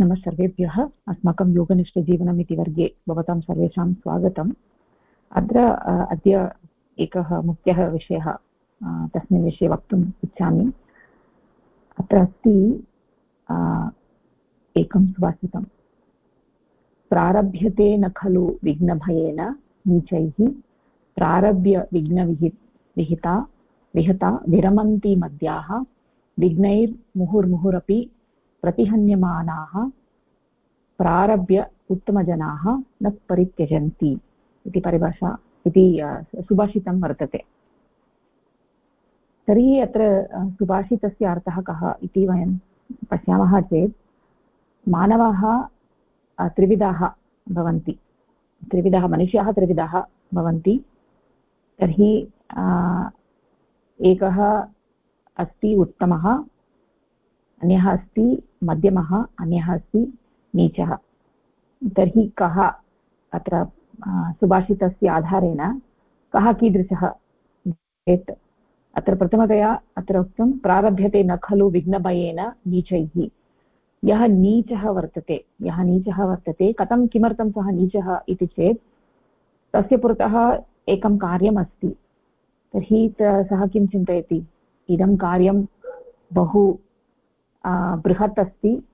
नमः सर्वेभ्यः। अस्माकं योगनिष्ठजीवनम् इति वर्गे भवतां सर्वेषां स्वागतम्। अत्र अद्य एकः मुख्यः विषयः तस्मिन् विषये वक्तुम् इच्छामि। अत्र अस्ति एकं सुभाषितं प्रारभ्यते न खलु विघ्नभयेन नीचैः, प्रारभ्य विघ्नविहि, विहिता, विहता विरमन्ति मद्याः, विघ्नैर्मुहुर्मुहुरपि प्रतिहन्यमानाः, प्रारभ्य उत्तमजनाः न परित्यजन्ति इति परिभाषा, इति सुभाषितं वर्तते। तर्हि अत्र सुभाषितस्य अर्थः कः इति वयं पश्यामः चेत्, मानवाः त्रिविधाः भवन्ति। त्रिविधाः, मनुष्याः त्रिविधाः भवन्ति। तर्हि एकः अस्ति उत्तमः अन्यः अस्ति, मध्यमः, अन्यः अस्ति, नीचः। तर्हि कः अत्र सुभाषितस्य आधारेण कः कीदृशः? चेत् अत्र प्रथमतया अत्र उक्तं, प्रारभ्यते न खलु विघ्नभयेन नीचैः। यः नीचः वर्तते, यः नीचः वर्तते, कथं किमर्थं सः नीचः इति चेत्, तस्य पुरतः एकं कार्यम् अस्ति। तर्हि सः किं चिन्तयति? इदं कार्यं बहु बृहत् अस्ति।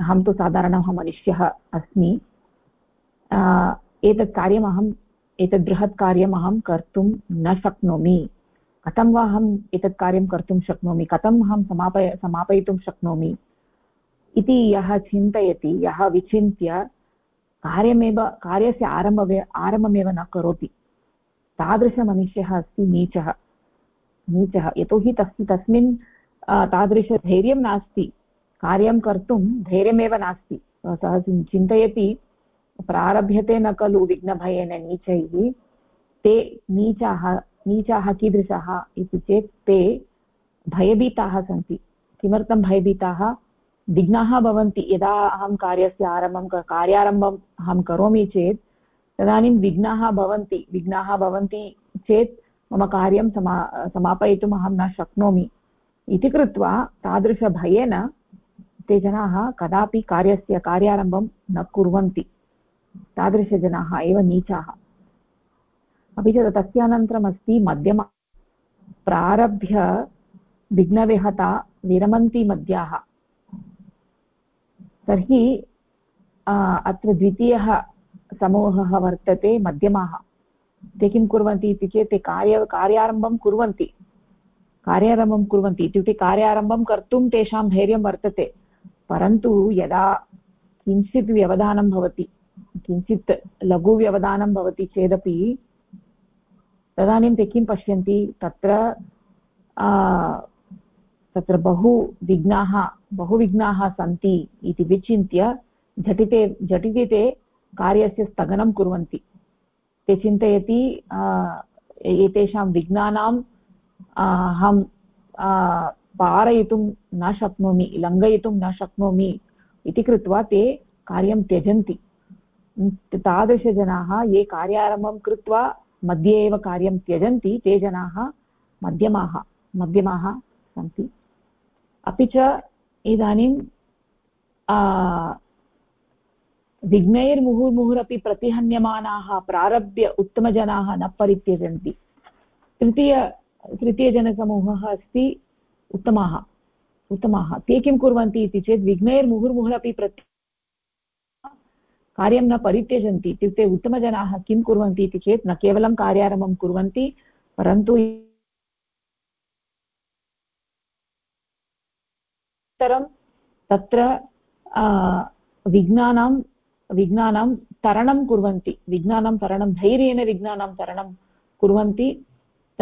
अहं तु साधारणः मनुष्यः अस्मि। एतत् कार्यम् अहम्, एतत् बृहत् कार्यम् अहं कर्तुं न शक्नोमि। कथं वा अहम् एतत् कार्यं कर्तुं शक्नोमि? कथम् अहं समापय, समापयितुं शक्नोमि? इति यः चिन्तयति, यः विचिन्त्य कार्यमेव, कार्यस्य आरम्भवे, आरम्भमेव न करोति। तादृशमनुष्यः अस्ति नीचः। नीचः। यतोहि तस्, तस्मिन् तादृशधैर्यं नास्ति, कार्यं कर्तुं धैर्यमेव नास्ति। सः चिन्तयति, प्रारभ्यते न खलु विघ्नभयेन नीचैः, ते नीचाः नीचाः कीदृशाः इति चेत् ते भयभीताः सन्ति। किमर्थं भयभीताः? विघ्नाः भवन्ति, यदा अहं कार्यस्य आरम्भं कार्यारम्भम् अहं करोमि चेत्, तदानीं विघ्नाः भवन्ति। विघ्नाः भवन्ति चेत् मम कार्यं समा समापयितुम् अहं न शक्नोमि। इति कृत्वा तादृशभयेन ते जनाः कदापि कार्यस्य कार्यारम्भं न कुर्वन्ति। तादृशजनाः एव नीचाः। अपि च तस्यानन्तरम् अस्ति मध्यम प्रारभ्य विघ्नविहता विरमन्ति मद्याः। तर्हि अत्र द्वितीयः समूहः वर्तते मध्यमाः। ते किं कुर्वन्ति इति चेत् ते कार्य कार्यारम्भं कुर्वन्ति। कार्यारम्भं कुर्वन्ति इत्युक्ते कार्यारम्भं कर्तुं तेषां धैर्यं वर्तते, परन्तु यदा किञ्चित् व्यवधानं भवति, किञ्चित् लघुव्यवधानं भवति चेदपि, तदानीं ते किं पश्यन्ति, तत्र तत्र बहु विघ्नाः बहु विघ्नाः सन्ति इति विचिन्त्य झटिते, झटिति ते कार्यस्य स्थगनं कुर्वन्ति। ते चिन्तयति एतेषां विघ्नानां अहं पारयितुं न शक्नोमि लङ्घयितुं न शक्नोमि इति कृत्वा ते कार्यं त्यजन्ति तादृशजनाः ये कार्यारम्भं कृत्वा मध्ये एव कार्यं त्यजन्ति ते जनाः मध्यमाः मध्यमाः सन्ति अपि च इदानीं विघ्नैर्मुहुर्मुहुरपि प्रतिहन्यमानाः प्रारभ्य उत्तमजनाः न परित्यजन्ति तृतीय तृतीयजनसमूहः अस्ति उत्तमाः। उत्तमाः। ते किं कुर्वन्ति इति चेत् विघ्नैर्मुहुर्मुहुरपि प्रति कार्यं न परित्यजन्ति। इत्युक्ते उत्तमजनाः किं कुर्वन्ति इति चेत् न केवलं कार्यारम्भं कुर्वन्ति, परन्तु तत्र विघ्नानां विघ्नानां तरणं कुर्वन्ति। विघ्नानां तरणं धैर्येण विघ्नानां तरणं कुर्वन्ति।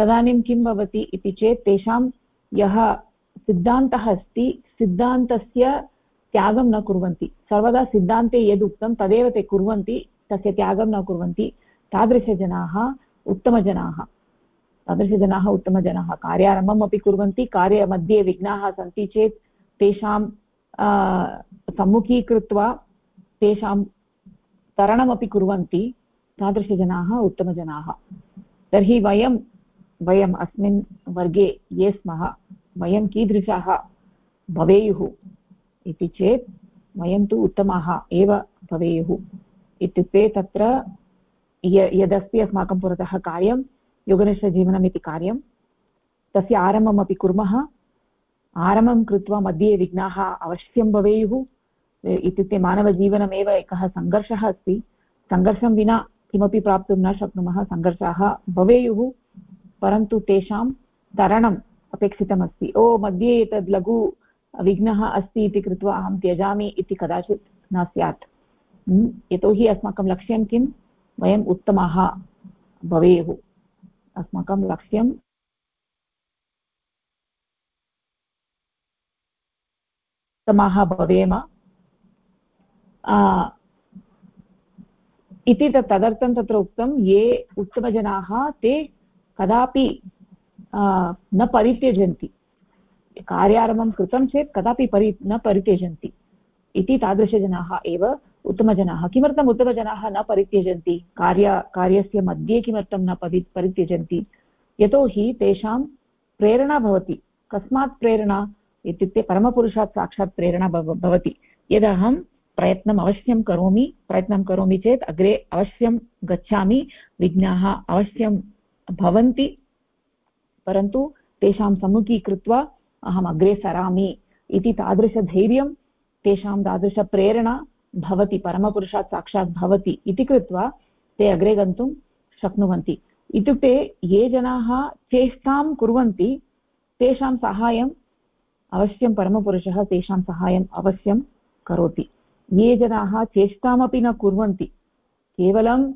तदानीं किं भवति इति चेत् तेषां यः सिद्धान्तः अस्ति, सिद्धान्तस्य त्यागं न कुर्वन्ति। सर्वदा सिद्धान्ते यदुक्तं तदेव ते कुर्वन्ति, तस्य त्यागं न कुर्वन्ति। तादृशजनाः उत्तमजनाः। तादृशजनाः उत्तमजनाः। कार्यारम्भम् अपि कुर्वन्ति, कार्यमध्ये विघ्नाः सन्ति चेत् तेषां सम्मुखीकृत्वा तेषां तरणमपि कुर्वन्ति। तादृशजनाः उत्तमजनाः। तर्हि वयं वयम् अस्मिन् वर्गे ये स्मः, वयं कीदृशाः भवेयुः इति चेत् वयं तु उत्तमाः एव भवेयुः इत्युक्ते तत्र य, यदस्ति अस्माकं पुरतः कार्यं, योगनिष्ठजीवनम् इति कार्यं, तस्य आरम्भमपि कुर्मः, आरम्भं कृत्वा मध्ये विघ्नाः अवश्यं भवेयुः इत्युक्ते मानवजीवनमेव एकः सङ्घर्षः अस्ति, सङ्घर्षं विना किमपि प्राप्तुं न शक्नुमः, सङ्घर्षाः भवेयुः। परन्तु तेषां तरणम् अपेक्षितमस्ति। ओ, मध्ये एतद् लघु विघ्नः अस्ति इति कृत्वा अहं त्यजामि इति कदाचित् न स्यात्। यतोहि अस्माकं लक्ष्यं किं? वयम् उत्तमाः भवेयुः। अस्माकं लक्ष्यं उत्तमाः भवेम। इति तदर्थं तत्र उक्तं, ये उत्तमजनाः ते कदापि न परित्यजन्ति। कार्यारम्भं कृतं चेत् कदापि परि, न परित्यजन्ति। इति तादृशजनाः एव उत्तमजनाः। किमर्थम् उत्तमजनाः न परित्यजन्ति? कार्य, कार्यस्य मध्ये किमर्थं न परि, परित्यजन्ति? यतोहि तेषां प्रेरणा भवति। कस्मात् प्रेरणा इत्युक्ते परमपुरुषात् साक्षात् प्रेरणा भवति। यदहं प्रयत्नम् अवश्यं करोमि, प्रयत्नं करोमि चेत् अग्रे अवश्यं गच्छामि। विघ्नाः अवश्यं भवन्ति, परन्तु तेषां सम्मुखीकृत्वा अहम् अग्रे सरामि इति तादृशधैर्यं, तेषां तादृशप्रेरणा भवति, परमपुरुषात् साक्षात् भवति इति कृत्वा ते अग्रे गन्तुं शक्नुवन्ति। इत्युक्ते ये जनाः चेष्टां कुर्वन्ति, तेषां साहाय्यम् अवश्यं परमपुरुषः तेषां साहाय्यम् अवश्यं करोति। ये जनाः चेष्टामपि न कुर्वन्ति, केवलं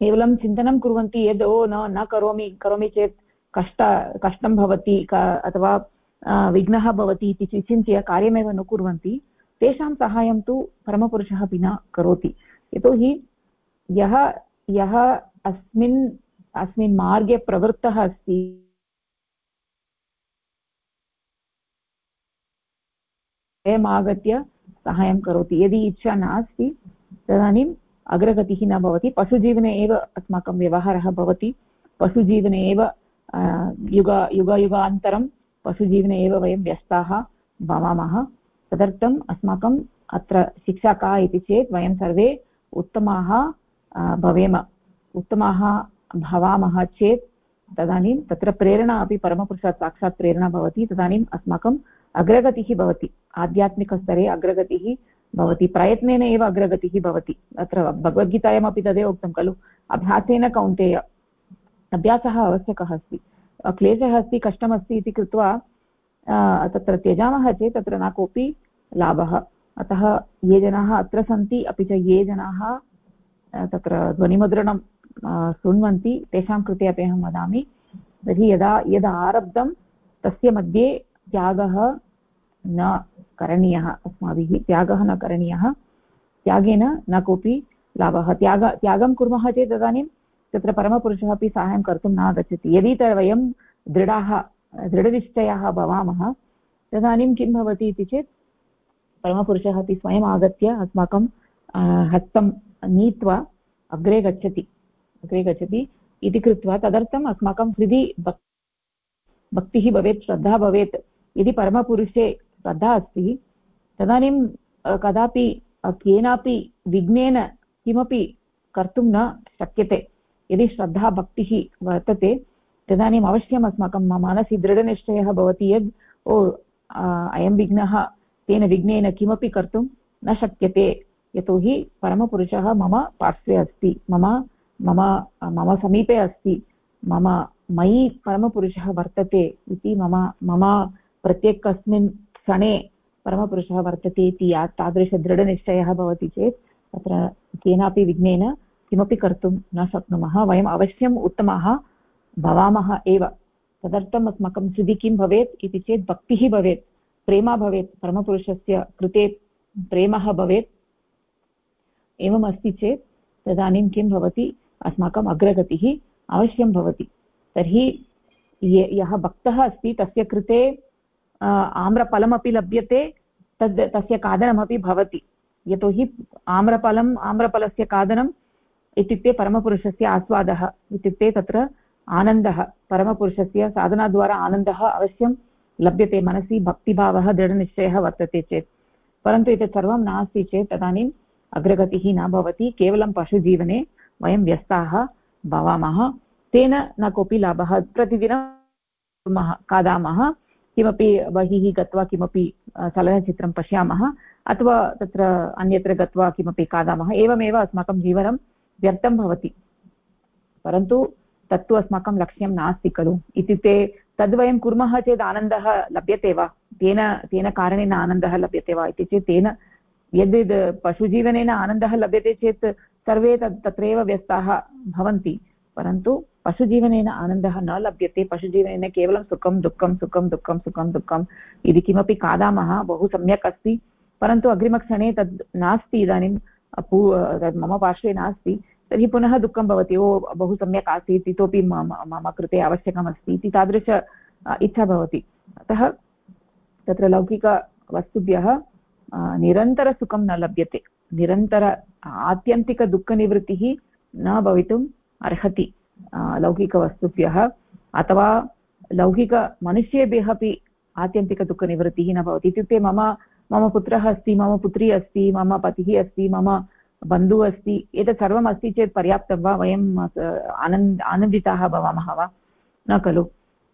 केवलं चिन्तनं कुर्वन्ति यद्, ओ, न न करोमि करोमि चेत् कष्ट, कष्टं भवति अथवा विघ्नः भवति इति विचिन्त्य कार्यमेव न कुर्वन्ति, तेषां सहायं तु परमपुरुषः अपि न करोति। यतोहि यः यः अस्मिन् अस्मिन् मार्गे प्रवृत्तः अस्ति स्वयम् आगत्य साहाय्यं करोति। यदि इच्छा नास्ति तदानीम् अग्रगतिः न भवति। पशुजीवने एव अस्माकं व्यवहारः भवति। पशुजीवने एव युग, युगयुगान्तरं पशुजीवने एव वयं व्यस्ताः भवामः। तदर्थम् अस्माकम् अत्र शिक्षा का इति चेत् वयं सर्वे उत्तमाः भवेम। उत्तमाः भवामः चेत् तदानीं तत्र प्रेरणा अपि परमपुरुषात् साक्षात् प्रेरणा भवति। तदानीम् अस्माकम् अग्रगतिः भवति। आध्यात्मिकस्तरे अग्रगतिः भवति प्रयत्नेन एव अग्रगतिः भवति। अत्र भगवद्गीतायामपि तदेव उक्तं खलु। अभ्यासेन कौन्तेय। अभ्यासः आवश्यकः अस्ति। क्लेशः अस्ति, कष्टमस्ति इति कृत्वा तत्र त्यजामः चेत् तत्र न कोऽपि लाभः। अतः ये जनाः अत्र सन्ति, अपि च ये जनाः तत्र ध्वनिमुद्रणं शृण्वन्ति, तेषां कृते अपि अहं वदामि। तर्हि यदा यदा आरब्धं, तस्य मध्ये त्यागः न करणीयः, अस्माभिः त्यागः न करणीयः। त्यागेन न कोऽपि लाभः। त्याग, त्यागं कुर्मः चेत् तदानीं तत्र परमपुरुषः अपि साहाय्यं कर्तुं न आगच्छति। यदि वयं दृढाः, दृढनिश्चयाः भवामः, तदानीं किं भवति इति चेत् परमपुरुषः अपि स्वयम् आगत्य अस्माकं हस्तं नीत्वा अग्रे गच्छति। अग्रे गच्छति इति कृत्वा तदर्थम् अस्माकं हृदि भक्तिः भवेत्, श्रद्धा भवेत्। यदि परमपुरुषे श्रद्धा अस्ति। तदानीं कदापि केनापि विघ्नेन किमपि कर्तुं न शक्यते। यदि श्रद्धा भक्तिः वर्तते, तदानीम् अवश्यम् अस्माकं मनसि दृढनिश्चयः भवति यद्, ओ अयं विघ्नः, तेन विघ्नेन किमपि कर्तुं न शक्यते। यतोहि परमपुरुषः मम पार्श्वे अस्ति, मम मम मम समीपे अस्ति, मम, मयि परमपुरुषः वर्तते इति मम मम प्रत्येकस्मिन् क्षणे परमपुरुषः वर्तते इति या तादृशदृढनिश्चयः भवति चेत् तत्र केनापि विघ्नेन किमपि कर्तुं न शक्नुमः। वयम् अवश्यम् उत्तमाः भवामः एव। तदर्थम् अस्माकं हृदि किं भवेत् इति चेत् भक्तिः भवेत्, प्रेमा भवेत्, परमपुरुषस्य कृते प्रेमः भवेत्। एवम् अस्ति चेत् तदानीं किं भवति? अस्माकम् अग्रगतिः अवश्यं भवति। तर्हि ये यः भक्तः अस्ति तस्य कृते आम्रफलमपि लभ्यते, तद्, तस्य खादनमपि भवति। यतोहि आम्रफलम्, आम्रफलस्य खादनम् इत्युक्ते परमपुरुषस्य आस्वादः, इत्युक्ते तत्र आनन्दः, परमपुरुषस्य साधनाद्वारा आनन्दः अवश्यं लभ्यते, मनसि भक्तिभावः, दृढनिश्चयः वर्तते चेत्। परन्तु एतत् सर्वं नास्ति चेत् तदानीम् अग्रगतिः न भवति, केवलं पशुजीवने वयं व्यस्ताः भवामः, तेन न कोऽपि लाभः। प्रतिदिनं कुर्मः, खादामः किमपि बहिः गत्वा किमपि चलनचित्रं पश्यामः, अथवा तत्र अन्यत्र गत्वा किमपि खादामः, एवमेव अस्माकं जीवनं व्यर्थं भवति। परन्तु तत्तु अस्माकं लक्ष्यं नास्ति खलु। इत्युक्ते तद् वयं कुर्मः चेत् आनन्दः लभ्यते वा? तेन तेन कारणेन आनन्दः लभ्यते वा इति चेत् तेन, यद् यद् पशुजीवनेन आनन्दः लभ्यते चेत् सर्वे तत्, तत्रैव व्यस्ताः भवन्ति। परन्तु पशुजीवनेन आनन्दः न लभ्यते पशुजीवनेन केवलं सुखं दुःखं सुखं दुःखं सुखं दुःखं यदि किमपि खादामः बहु सम्यक् अस्ति परन्तु अग्रिमक्षणे तद् नास्ति इदानीं पू मम पार्श्वे नास्ति तर्हि पुनः दुःखं भवति ओ बहु सम्यक् आसीत् इतोपि मम मम कृते आवश्यकमस्ति इति तादृश इच्छा भवति अतः तत्र लौकिकवस्तुभ्यः निरन्तरसुखं न लभ्यते निरन्तर आत्यन्तिकदुःखनिवृत्तिः न भवितुम् अर्हति लौकिकवस्तुभ्यः अथवा लौकिकमनुष्येभ्यः अपि आत्यन्तिकदुःखनिवृत्तिः न भवति. इत्युक्ते मम मम पुत्रः अस्ति, मम पुत्री अस्ति, मम पतिः अस्ति, मम बन्धुः अस्ति, एतत् सर्वम् अस्ति चेत् पर्याप्तं वा? वयं आनन्द, आनन्दिताः भवामः वा? न खलु.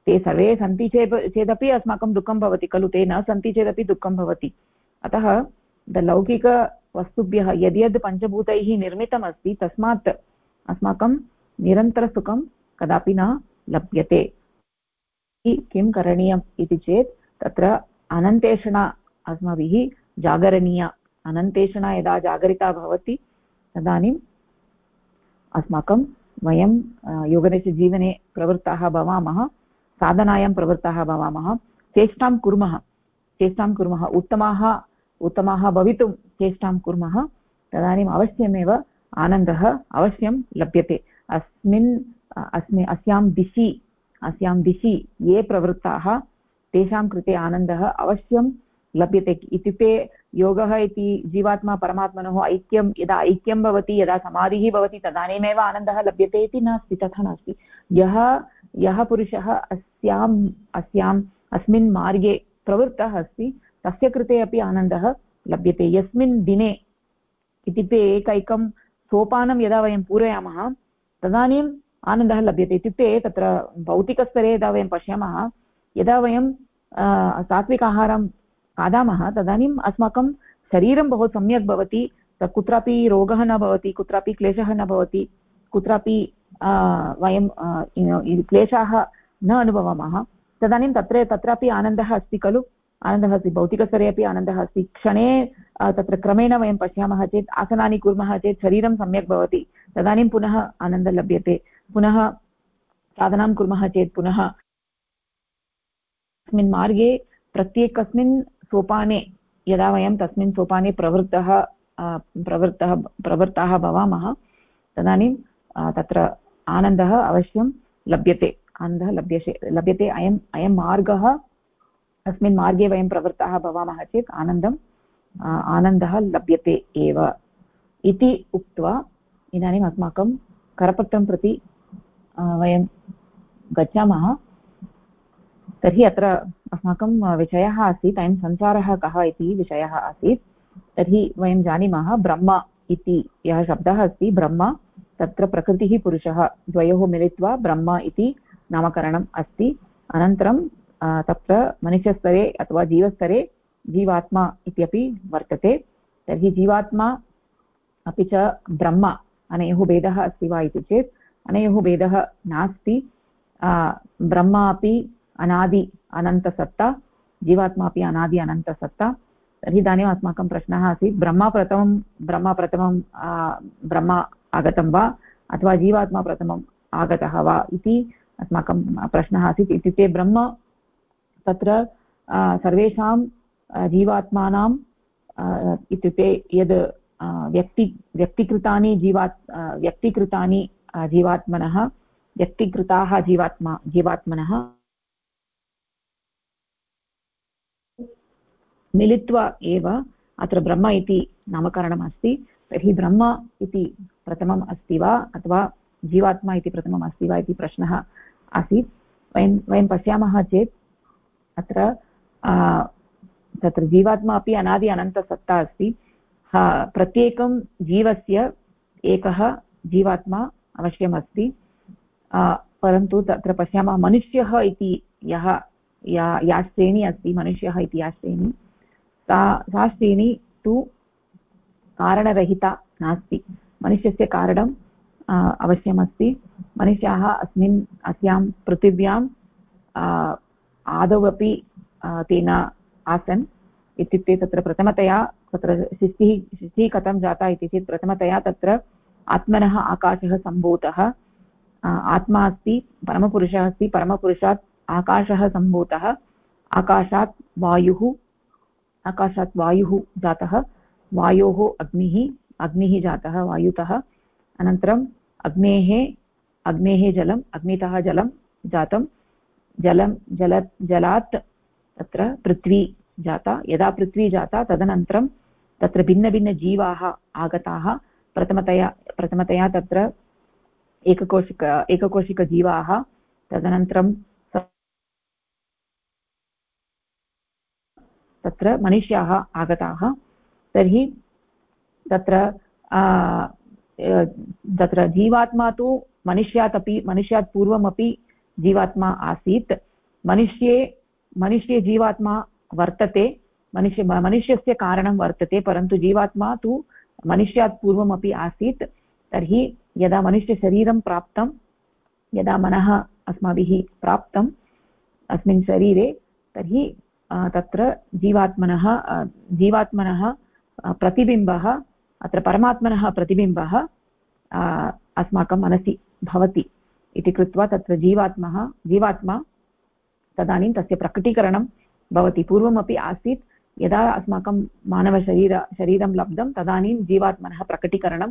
ते सर्वे सन्ति चेत् चेदपि अस्माकं दुःखं भवति खलु. ते न सन्ति चेदपि दुःखं भवति. अतः लौकिकवस्तुभ्यः यद्यद् पञ्चभूतैः निर्मितमस्ति, तस्मात् अस्माकं निरन्तरसुखं कदापि न लभ्यते। किं करणीयम् इति चेत् तत्र अनन्तेषणा अस्माभिः जागरणीया। अनन्तेषणा यदा जागरिता भवति तदानीम् अस्माकं वयं योगनिष्ठजीवने प्रवृत्ताः भवामः, साधनायां प्रवृत्ताः भवामः, चेष्टां कुर्मः चेष्टां कुर्मः, उत्तमाः उत्तमाः भवितुं चेष्टां कुर्मः, तदानीम् अवश्यमेव आनन्दः अवश्यं लभ्यते। अस्मिन् अस्मि, अस्यां दिशि अस्यां दिशि ये प्रवृत्ताः, तेषां कृते आनन्दः अवश्यं लभ्यते इत्युक्ते योगः इति जीवात्मा परमात्मनोः ऐक्यं, यदा ऐक्यं भवति, यदा समाधिः भवति, तदानीमेव आनन्दः लभ्यते इति नास्ति, तथा नास्ति। यः यः पुरुषः अस्याम् अस्याम् अस्मिन् मार्गे प्रवृत्तः अस्ति, तस्य कृते अपि आनन्दः लभ्यते। यस्मिन् दिने इत्युक्ते एकैकं सोपानं यदा वयं पूरयामः तदानीम् आनन्दः लभ्यते इत्युक्ते तत्र भौतिकस्तरे यदा वयं पश्यामः, यदा वयं सात्विक आहारं खादामः, तदानीम् अस्माकं शरीरं बहु सम्यक् भवति कुत्रापि रोगः न भवति, कुत्रापि क्लेशः न भवति, कुत्रापि वयं क्लेशाः न अनुभवामः, तदानीं तत्र, तत्रापि आनन्दः अस्ति खलु? आनन्दः अस्ति भौतिकस्तरे अपि आनन्दः अस्ति क्षणे तत्र क्रमेण वयं पश्यामः चेत्, आसनानि कुर्मः चेत् शरीरं सम्यक् भवति। तदानीं पुनः आनन्दः लभ्यते। पुनः साधनां कुर्मः चेत् पुनः। अस्मिन् मार्गे, प्रत्येकस्मिन् सोपाने, यदा वयं तस्मिन् सोपाने प्रवृत्तः प्रवृत्तः, प्रवृत्ताः भवामः, तदानीं तत्र आनन्दः अवश्यं लभ्यते। आनन्दः लभ्यते लभ्यते। अयम्, अयं मार्गः अस्मिन् मार्गे वयं प्रवृत्ताः भवामः चेत् आनन्दम् आनन्दः लभ्यते एव इति उक्त्वा इदानीम् अस्माकं करपत्रं प्रति वयं गच्छामः। तर्हि अत्र अस्माकं विषयः आसीत्, अयं संसारः कः इति विषयः आसीत्। तर्हि वयं जानीमः ब्रह्म इति, यः शब्दः अस्ति ब्रह्म, तत्र प्रकृतिः पुरुषः द्वयोः मिलित्वा ब्रह्म इति नामकरणम् अस्ति। अनन्तरं तत्र मनुष्यस्तरे अथवा जीवस्तरे जीवात्मा इत्यपि वर्तते। तर्हि जीवात्मा अपि च ब्रह्म, अनयोः भेदः अस्ति वा इति चेत् अनयोः भेदः नास्ति। ब्रह्म अपि अनादि अनन्तसत्ता, जीवात्मा अपि अनादि अनन्तसत्ता। तर्हि इदानीम् अस्माकं प्रश्नः आसीत्, ब्रह्म प्रथमं ब्रह्म प्रथमं ब्रह्म आगतं वा अथवा जीवात्मा प्रथमम् आगतः वा इति अस्माकं प्रश्नः आसीत्। इत्युक्ते ब्रह्म तत्र सर्वेषां जीवात्मानां इत्युक्ते यद् व्यक्ति, व्यक्तिकृतानि जीवात् व्यक्तिकृतानि जीवात्मनः, व्यक्तिकृताः जीवात्मा, जीवात्मनः मिलित्वा एव अत्र ब्रह्म इति नामकरणम् अस्ति, तर्हि ब्रह्म इति प्रथमम् अस्ति वा, अथवा जीवात्मा इति प्रथमम् अस्ति वा इति प्रश्नः आसीत्। वयं वयं पश्यामः चेत् अत्र तत्र जीवात्मा अपि अनादि अनन्तसत्ता अस्ति। प्रत्येकं जीवस्य एकः जीवात्मा अवश्यमस्ति। परन्तु तत्र पश्यामः, मनुष्यः इति यः, या या श्रेणी अस्ति, मनुष्यः इति या श्रेणी, सा सा श्रेणी तु कारणरहिता नास्ति। मनुष्यस्य कारणम् अवश्यमस्ति। मनुष्याः अस्मिन्, अस्यां पृथिव्यां आदौ अपि तेन आसन् इत्युक्ते तत्र प्रथमतया तत्र सृष्टिः सृष्टिः कथं जाता इति चेत् प्रथमतया तत्र आत्मनः आकाशः सम्भूतः आत्मा अस्ति, परमपुरुषः अस्ति, परमपुरुषात् आकाशः सम्भूतः, आकाशात् वायुः आकाशात् वायुः जातः, वायोः अग्निः अग्निः जातः, वायुतः अनन्तरम् अग्नेः अग्नेः जलम्, अग्नितः जलं जातं जलं, जल, जलात् तत्र पृथ्वी जाता। यदा पृथ्वी जाता, तदनन्तरं तत्र भिन्नभिन्नजीवाः आगताः। प्रथमतया प्रथमतया तत्र एककोशिक, एककोशिकजीवाः। तदनन्तरं तत्र मनुष्याः आगताः। तर्हि तत्र तत्र जीवात्मा तु मनुष्यात् अपि, मनुष्यात् पूर्वमपि जीवात्मा आसीत्। मनुष्ये मनुष्ये जीवात्मा वर्तते, मनुष्य, मनुष्यस्य कारणं वर्तते, परन्तु जीवात्मा तु मनुष्यात् पूर्वमपि आसीत्। तर्हि यदा मनुष्यशरीरं प्राप्तं, यदा मनः अस्माभिः प्राप्तम् अस्मिन् शरीरे, तर्हि तत्र जीवात्मनः जीवात्मनः प्रतिबिम्बः, अत्र परमात्मनः प्रतिबिम्बः अस्माकं मनसि भवति। इति कृत्वा तत्र जीवात्मः, जीवात्मा तदानीं तस्य प्रकटीकरणं भवति। पूर्वमपि आसीत्, यदा अस्माकं मानवशरीर, शरीरं लब्धं, तदानीं जीवात्मनः प्रकटीकरणं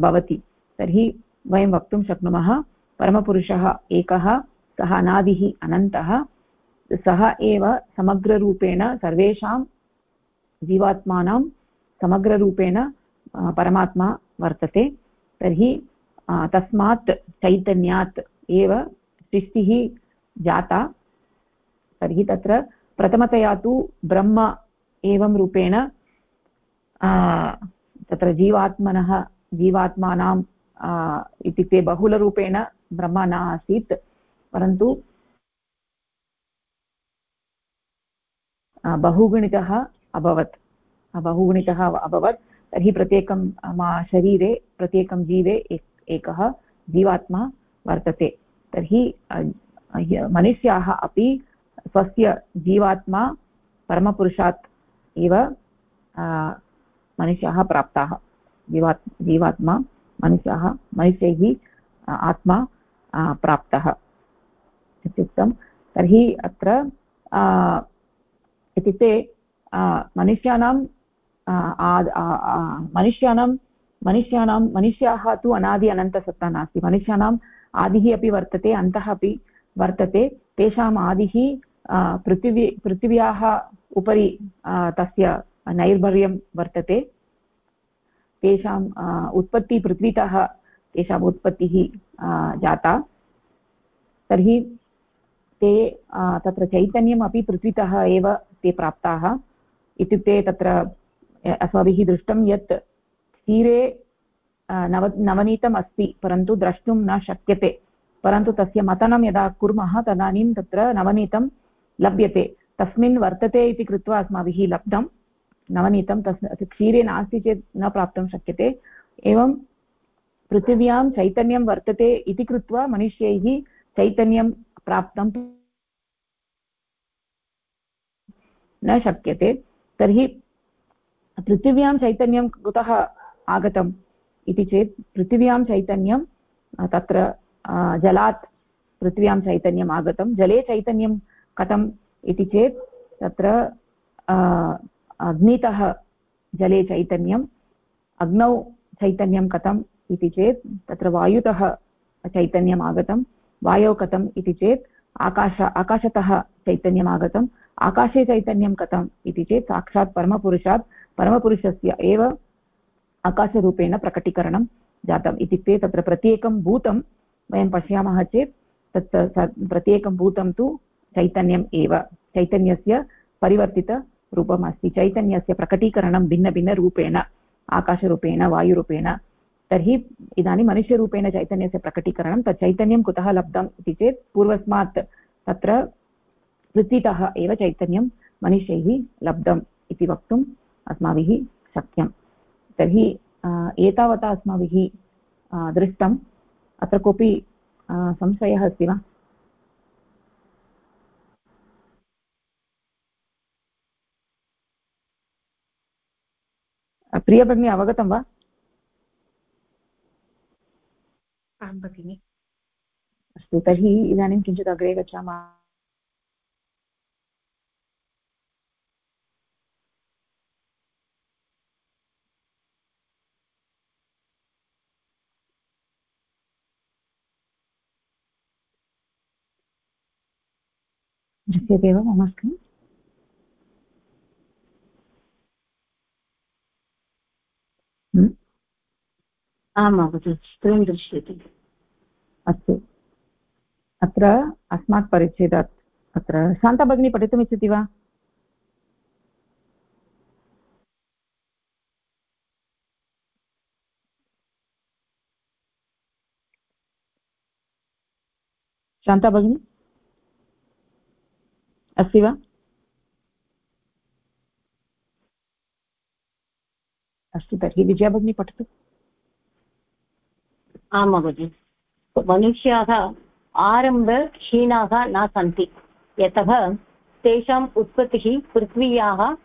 भवति। तर्हि वयं वक्तुं शक्नुमः, परमपुरुषः एकः, सः अनादिः अनन्तः, सः एव समग्ररूपेण सर्वेषां जीवात्मानां समग्ररूपेण परमात्मा वर्तते। तर्हि तस्मात् चैतन्यात् एव सृष्टिः जाता। तर्हि तत्र प्रथमतया तु ब्रह्म एवं रूपेण तत्र जीवात्मनः, जीवात्मानां इत्युक्ते बहुलरूपेण ब्रह्म न आसीत्, परन्तु बहुगुणितः अभवत्। बहुगुणितः अभवत्। तर्हि प्रत्येकं शरीरे, प्रत्येकं जीवे एकः जीवात्मा वर्तते। तर्हि मनुष्याः अपि स्वस्य जीवात्मा परमपुरुषात् एव मनुष्याः प्राप्ताः। जीवात्, जीवात्मा मनुष्याः, मनुष्यैः आत्मा प्राप्तः। इत्युक्तं, तर्हि अत्र इत्युक्ते मनुष्याणां मनुष्याणां मनुष्याणां मनुष्याः तु अनादि अनन्तसत्ता नास्ति। मनुष्याणाम् आदिः अपि वर्तते, अन्तः अपि वर्तते। तेषाम् आदिः पृथिवी पृथिव्याः उपरि तस्य नैर्भर्यं वर्तते। तेषाम् उत्पत्ति पृथ्वीतः तेषाम् उत्पत्तिः जाता। तर्हि ते तत्र चैतन्यम् अपि पृथ्वीतः एव ते प्राप्ताः। इत्युक्ते तत्र अस्माभिः दृष्टं यत् क्षीरे नव, नवनीतम् अस्ति, परन्तु द्रष्टुं न शक्यते। परन्तु तस्य मतनं यदा कुर्मः, तदानीं तत्र नवनीतं लभ्यते। तस्मिन् वर्तते इति कृत्वा अस्माभिः लब्धं। नवनीतं तस् क्षीरे नास्ति चेत् न प्राप्तुं शक्यते। एवं पृथिव्यां चैतन्यं वर्तते इति कृत्वा मनुष्यैः चैतन्यं प्राप्तं न शक्यते। तर्हि पृथिव्यां चैतन्यं कुतः आगतम् इति चेत् पृथिव्यां चैतन्यं तत्र जलात् पृथिव्यां चैतन्यम् आगतं। जले चैतन्यं कथम् इति चेत् तत्र अग्नितः जले चैतन्यम्, अग्नौ चैतन्यं कथम् इति चेत् तत्र वायुतः चैतन्यम् आगतं, वायौ कथम् इति चेत् आकाश, आकाशतः चैतन्यम् आगतम्, आकाशे चैतन्यं कथम् इति चेत् साक्षात् परमपुरुषात्, परमपुरुषस्य एव आकाशरूपेण प्रकटीकरणं जातम्। इत्युक्ते तत्र प्रत्येकं भूतं वयं पश्यामः चेत् तत् प्रत्येकं भूतं तु चैतन्यम् एव। चैतन्यस्य परिवर्तित रूपम् अस्ति चैतन्यस्य प्रकटीकरणं भिन्नभिन्नरूपेण, आकाशरूपेण, वायुरूपेण। तर्हि इदानीं मनुष्यरूपेण चैतन्यस्य प्रकटीकरणं तत् चैतन्यं कुतः लब्धम् इति चेत् पूर्वस्मात् तत्र वृत्तितः एव चैतन्यं मनुष्यैः लब्धम् इति वक्तुम् अस्माभिः शक्यं तर्हि एतावता अस्माभिः दृष्टम्। अत्र कोऽपि संशयः अस्ति वा? प्रियभगिनी अवगतं वा? आं भगिनि। अस्तु तर्हि इदानीं किञ्चित् अग्रे गच्छामः। दृश्यते वा मम स्क्रीन् आम् महोदय स्क्रीन् दृश्यते अस्तु अत्र अस्मात् परिच्छेदात् अत्र शान्ता भगिनी पठितुमिच्छति वा शान्ता भगिनी अस्ति वा? अस्तु तर्हि विजया भगिनी पठतु। आं महोदय। मनुष्याः आरम्भहीनाः न सन्ति। यतः तेषाम् उत्पत्तिः पृथ्व्याः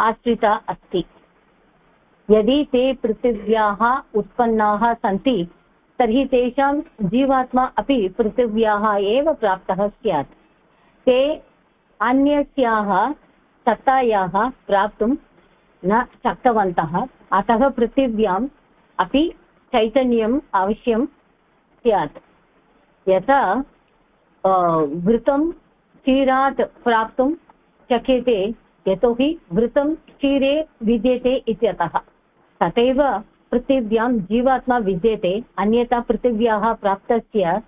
आश्रिता अस्ति। यदि ते पृथिव्याः उत्पन्नाः सन्ति, तर्हि तेषां जीवात्मा अपि पृथिव्याः एव प्राप्तः स्यात्। ते अन्यस्याः सत्तायाः प्राप्तुं न शक्तवन्तः। अतः पृथिव्याम् अपि चैतन्यम् अवश्यं स्यात्। यथा घृतं क्षीरात् प्राप्तुं शक्यते, यतोहि घृतं क्षीरे विद्यते इत्यतः। तथैव पृथिव्यां जीवात्मा विद्यते, अन्यथा पृथिव्याः प्राप्तस्य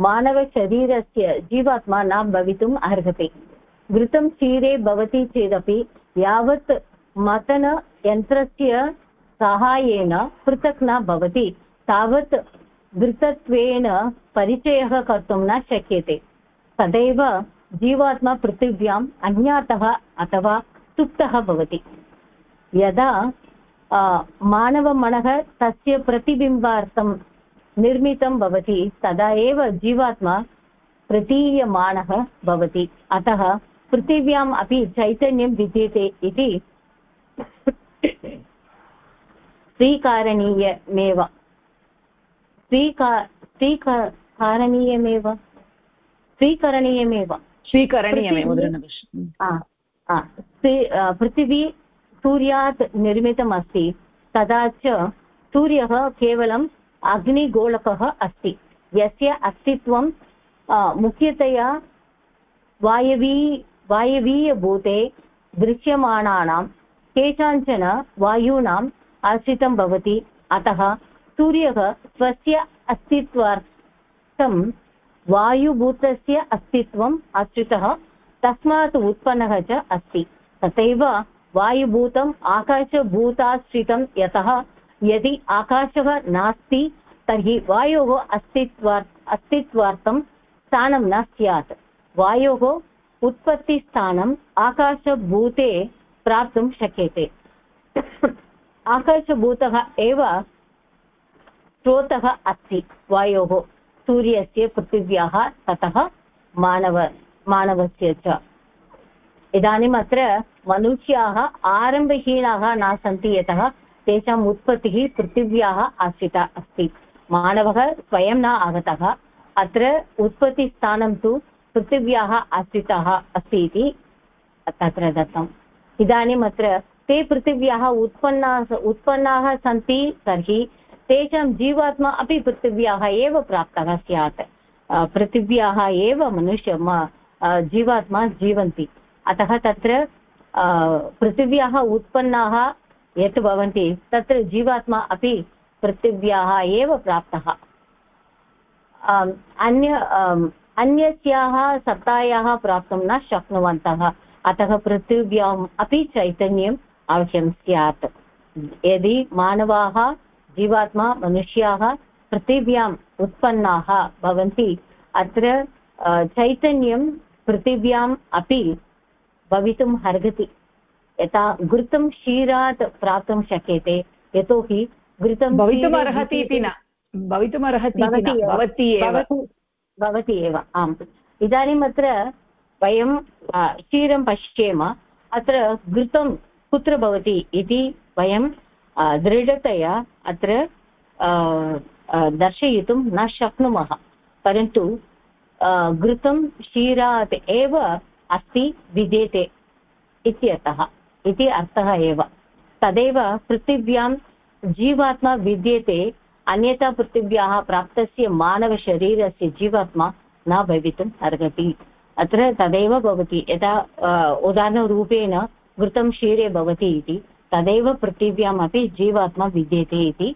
मानवशरीरस्य जीवात्मा न भवितुम् अर्हति। घृतं क्षीरे भवति चेदपि यावत् मतनयन्त्रस्य साहाय्येन पृथक् न भवति। तावत् घृतत्वेन परिचयः कर्तुं न शक्यते। तदैव जीवात्मा पृथिव्याम् अज्ञातः अथवा सुप्तः भवति। यदा मानवमनः तस्य प्रतिबिम्बार्थं निर्मितं भवति, तदा एव जीवात्मा प्रतीयमानः भवति। अतः पृथिव्याम् अपि चैतन्यं विद्यते इति स्वीकारणीयमेव। स्वीका स्वीकारणीयमेव स्वीकरणीयमेव। स्वीकरणीयमेव पृथिवी सूर्यात् निर्मितमस्ति तथा च सूर्यः केवलम् अग्निगोलकः अस्ति। यस्य अस्तित्वं मुख्यतया वायवी वायवीयभूते दृश्यमानानां केषाञ्चन वायूनाम् आश्रितं भवति। अतः सूर्यः स्वस्य अस्तित्वार्थं वायुभूतस्य अस्तित्वम् आश्रितः तस्मात् उत्पन्नः च अस्ति। तथैव वायुभूतम् आकाशभूताश्रितं यतः यदि आकाशः नास्ति, तर्हि वायोः अस्तित्वार्, अस्तित्वार्थं स्थानं न स्यात्। वायोः उत्पत्तिस्थानम् आकाशभूते प्राप्तुं शक्यते। आकाशभूतः एव स्रोतः अस्ति, वायोः, सूर्यस्य पृथिव्याः ततः मानव, मानवस्य च। इदानीम् अत्र मनुष्याः आरम्भहीनाः न सन्ति यतः तेषाम् उत्पत्तिः पृथिव्याः आश्रिता अस्ति। मानवः स्वयं न आगतः, अत्र उत्पत्तिस्थानं तु पृथिव्याः आश्रिताः अस्ति इति तत्र दत्तम्। इदानीम् अत्र ते पृथिव्याः उत्पन्नाः उत्पन्नाः सन्ति तर्हि तेषां जीवात्मा अपि पृथिव्याः एव प्राप्तः स्यात्। पृथिव्याः एव मनुष्य जीवात्मा जीवन्ति। अतः तत्र पृथिव्याः उत्पन्नाः यत् भवन्ति, तत्र जीवात्मा अपि पृथिव्याः एव प्राप्तः। अन्य अन्यस्याः सत्तायाः प्राप्तुं न शक्नुवन्तः। अतः पृथिव्याम् अपि चैतन्यम् अवश्यं स्यात्। यदि मानवाः जीवात्मा मनुष्याः पृथिव्याम् उत्पन्नाः भवन्ति अत्र चैतन्यं पृथिव्याम् अपि भवितुम् अर्हति। यथा घृतं क्षीरात् प्राप्तुं शक्यते यतोहि घृतं भवितुम् अर्हति इति न। भवितुमर्हति भवति एव। आम्। इदानीम् अत्र वयं क्षीरं पश्येम, अत्र घृतं कुत्र भवति इति वयं दृढतया अत्र दर्शयितुं न शक्नुमः। परन्तु घृतं क्षीरात् एव अस्ति, विद्यते इत्यतः इति अर्थः एव। तदेव पृथिव्यां जीवात्मा विद्यते अन्यथा पृथिव्याः प्राप्तस्य मानवशरीरस्य जीवात्मा न भवितुम् अर्हति। अत्र तदेव भवति, यथा उदाहरणरूपेण घृतं क्षीरे भवति इति, तदेव पृथिव्यामपि जीवात्मा विद्यते इति।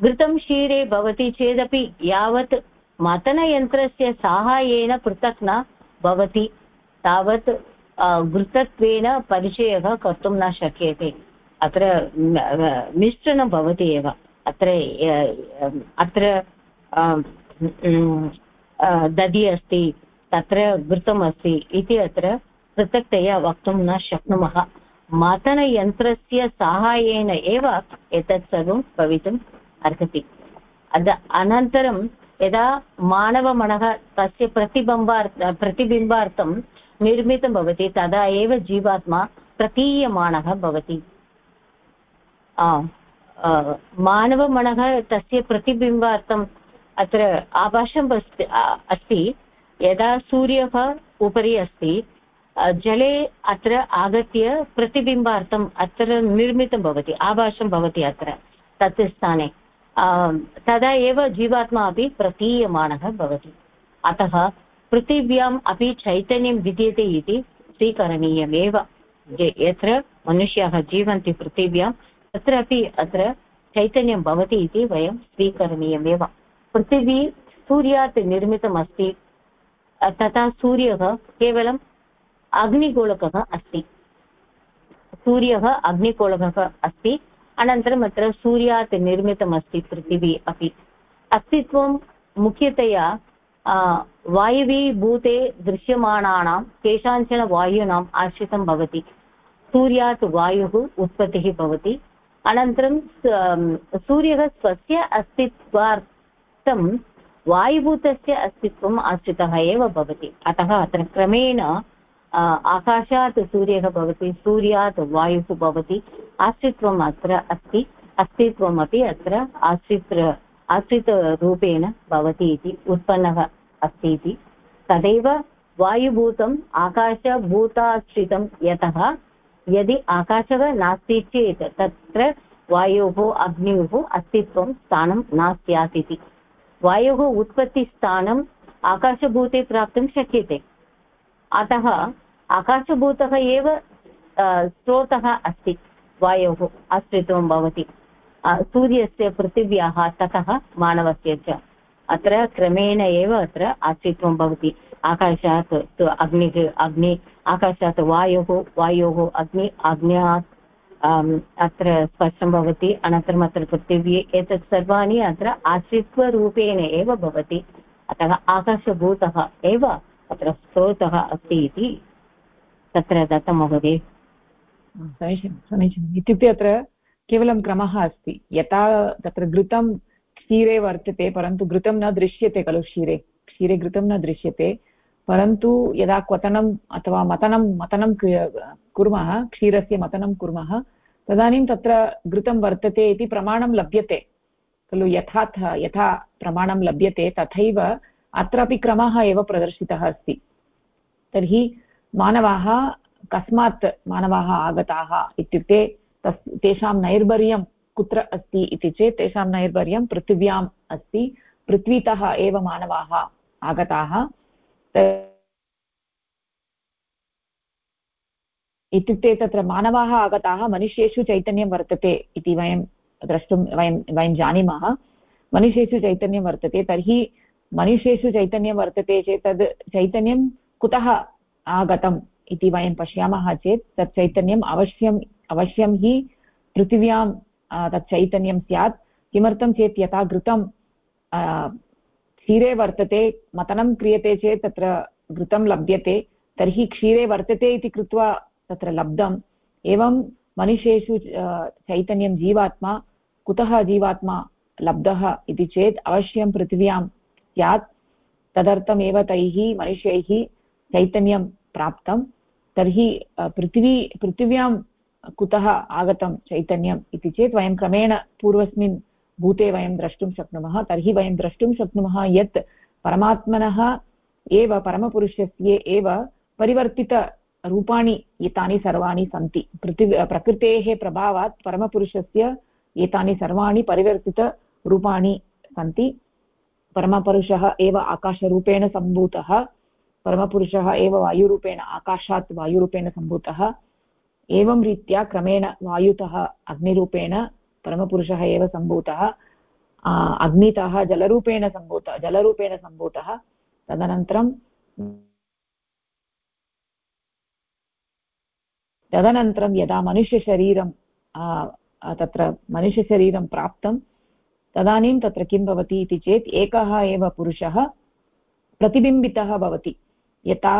घृतं क्षीरे भवति चेदपि यावत् मतनयन्त्रस्य साहाय्येन पृथक् न भवति, तावत् घृतत्वेन परिचयः कर्तुं न शक्यते। अत्र मिश्रणं भवति एव। अत्र अत्र दधि अस्ति, तत्र घृतम् अस्ति इति अत्र पृथक्तया वक्तुं न शक्नुमः। मतनयन्त्रस्य साहाय्येन एव एतत् सर्वं भवितुम् अर्हति। अद, अनन्तरं यदा मानवमनः तस्य प्रतिबिम्बार्, प्रतिबिम्बार्थं निर्मितं भवति, तदा एव जीवात्मा प्रतीयमानः भवति। मानवमनः तस्य प्रतिबिम्बार्थम् अत्र आभाषम् अस्ति अस्ति। यदा सूर्यः उपरि अस्ति जले अत्र आगत्य प्रतिबिम्बार्थम् अत्र निर्मितं भवति आभासं भवति अत्र तत् स्थाने। तदा एव जीवात्मा अपि प्रतीयमानः भवति। अतः पृथिव्याम् अपि चैतन्यं विद्यते इति स्वीकरणीयमेव। यत्र मनुष्याः जीवन्ति पृथिव्यां तत्रापि अत्र चैतन्यं भवति इति वयं स्वीकरणीयमेव। पृथिवी सूर्यात् निर्मितमस्ति। तथा सूर्यः केवलं अग्निगोलकः अस्ति। सूर्यः अग्निगोलकः अस्ति। अनन्तरम् अत्र सूर्यात् निर्मितमस्ति पृथिवी अपि। अस्तित्वं मुख्यतया वायवीभूते दृश्यमानानां केषाञ्चन वायूनाम् आश्रितं भवति। सूर्यात् वायुः उत्पत्तिः भवति। अनन्तरं सूर्यः स्वस्य अस्तित्वार्थं वायुभूतस्य अस्तित्वम् आश्रितः एव भवति। अतः अत्र क्रमेण आकाशात् सूर्यः भवति, सूर्यात् वायुः भवति। आश्रित्वम् अत्र अस्ति अस्तित्वमपि अत्र आश्रित्र, आश्रितरूपेण भवति इति उत्पन्नः अस्ति इति। तदेव वायुभूतम्, आकाशभूताश्रितं यतः यदि आकाशः नास्ति चेत् तत्र वायोः अग्नियोः अस्तित्वं स्थानं न स्यात् इति। वायोः उत्पत्तिस्थानम् आकाशभूते प्राप्तुं शक्यते। अतः आकाशभूतः एव स्रोतः अस्ति, वायोः आश्रितं भवति। सूर्यस्य पृथिव्याः ततः मानवस्य च। अत्र क्रमेण एव अत्र आश्रित्वं भवति। आकाशात् अग्निः अग्नि, आकाशात् वायोः वायोः अग्नि, अग्न्यात् अत्र स्पर्शं भवति, अनन्तरम् अत्र पृथिवी, एतत् सर्वाणि अत्र आश्रित्वरूपेण एव भवति। अतः आकाशभूतः एव अत्र स्रोतः अस्ति इति तत्र दत्तं महोदय। समीचीनं, समीचीनम्। इत्युक्ते अत्र केवलं क्रमः अस्ति। यथा तत्र घृतं क्षीरे वर्तते, परन्तु घृतं न दृश्यते खलु क्षीरे। क्षीरे घृतं न दृश्यते। परन्तु यदा क्वथनम् अथवा मतनं मतनं कुर्मः, क्षीरस्य मतनं कुर्मः, तदानीं तत्र घृतं वर्तते इति प्रमाणं लभ्यते। खलु यथा यथा प्रमाणं लभ्यते, तथैव अत्रापि क्रमः एव प्रदर्शितः अस्ति। तर्हि मानवाः कस्मात् मानवाः आगताः इत्युक्ते तस्, तेषां नैर्बर्यं कुत्र अस्ति इति चेत् तेषां नैर्बर्यं पृथिव्याम् अस्ति, पृथ्वीतः एव मानवाः आगताः। इत्युक्ते तत्र मानवाः आगताः, मनुष्येषु चैतन्यं वर्तते इति वयं द्रष्टुं, वयं वयं जानीमः। मनुष्येषु चैतन्यं वर्तते, तर्हि मनुष्येषु चैतन्यं वर्तते चेत् तद् चैतन्यं कुतः आगतम् इति वयं पश्यामः चेत् तत् चैतन्यम् अवश्यम् अवश्यं हि पृथिव्यां तत् चैतन्यं स्यात्। किमर्थं चेत् यथा घृतं क्षीरे वर्तते मतनं क्रियते चेत् तत्र घृतं लभ्यते, तर्हि क्षीरे वर्तते इति कृत्वा तत्र लब्धम्। एवं मनुष्येषु चैतन्यं जीवात्मा, कुतः जीवात्मा लब्धः इति चेत् अवश्यं पृथिव्यां स्यात्। तदर्थमेव तैः, मनुष्यैः चैतन्यं प्राप्तं। तर्हि पृथिवी, पृथिव्यां कुतः आगतं चैतन्यम् इति चेत् वयं क्रमेण पूर्वस्मिन् भूते वयं द्रष्टुं शक्नुमः, तर्हि वयं द्रष्टुं शक्नुमः यत् परमात्मनः एव परमपुरुषस्य एव परिवर्तितरूपाणि एतानि सर्वाणि सन्ति। पृथिवी, प्रकृतेः प्रभावात् परमपुरुषस्य एतानि सर्वाणि परिवर्तितरूपाणि सन्ति। परमपुरुषः एव आकाशरूपेण सम्भूतः, परमपुरुषः एव वायुरूपेण, आकाशात् वायुरूपेण सम्भूतः। एवं रीत्या क्रमेण वायुतः अग्निरूपेण परमपुरुषः एव सम्भूतः अग्नितः जलरूपेण सम्भूतः जलरूपेण सम्भूतः। तदनन्तरं तदनन्तरं यदा मनुष्यशरीरं तत्र मनुष्यशरीरं प्राप्तं, तदानीं तत्र किं भवति इति चेत् एकः एव पुरुषः प्रतिबिम्बितः भवति। यथा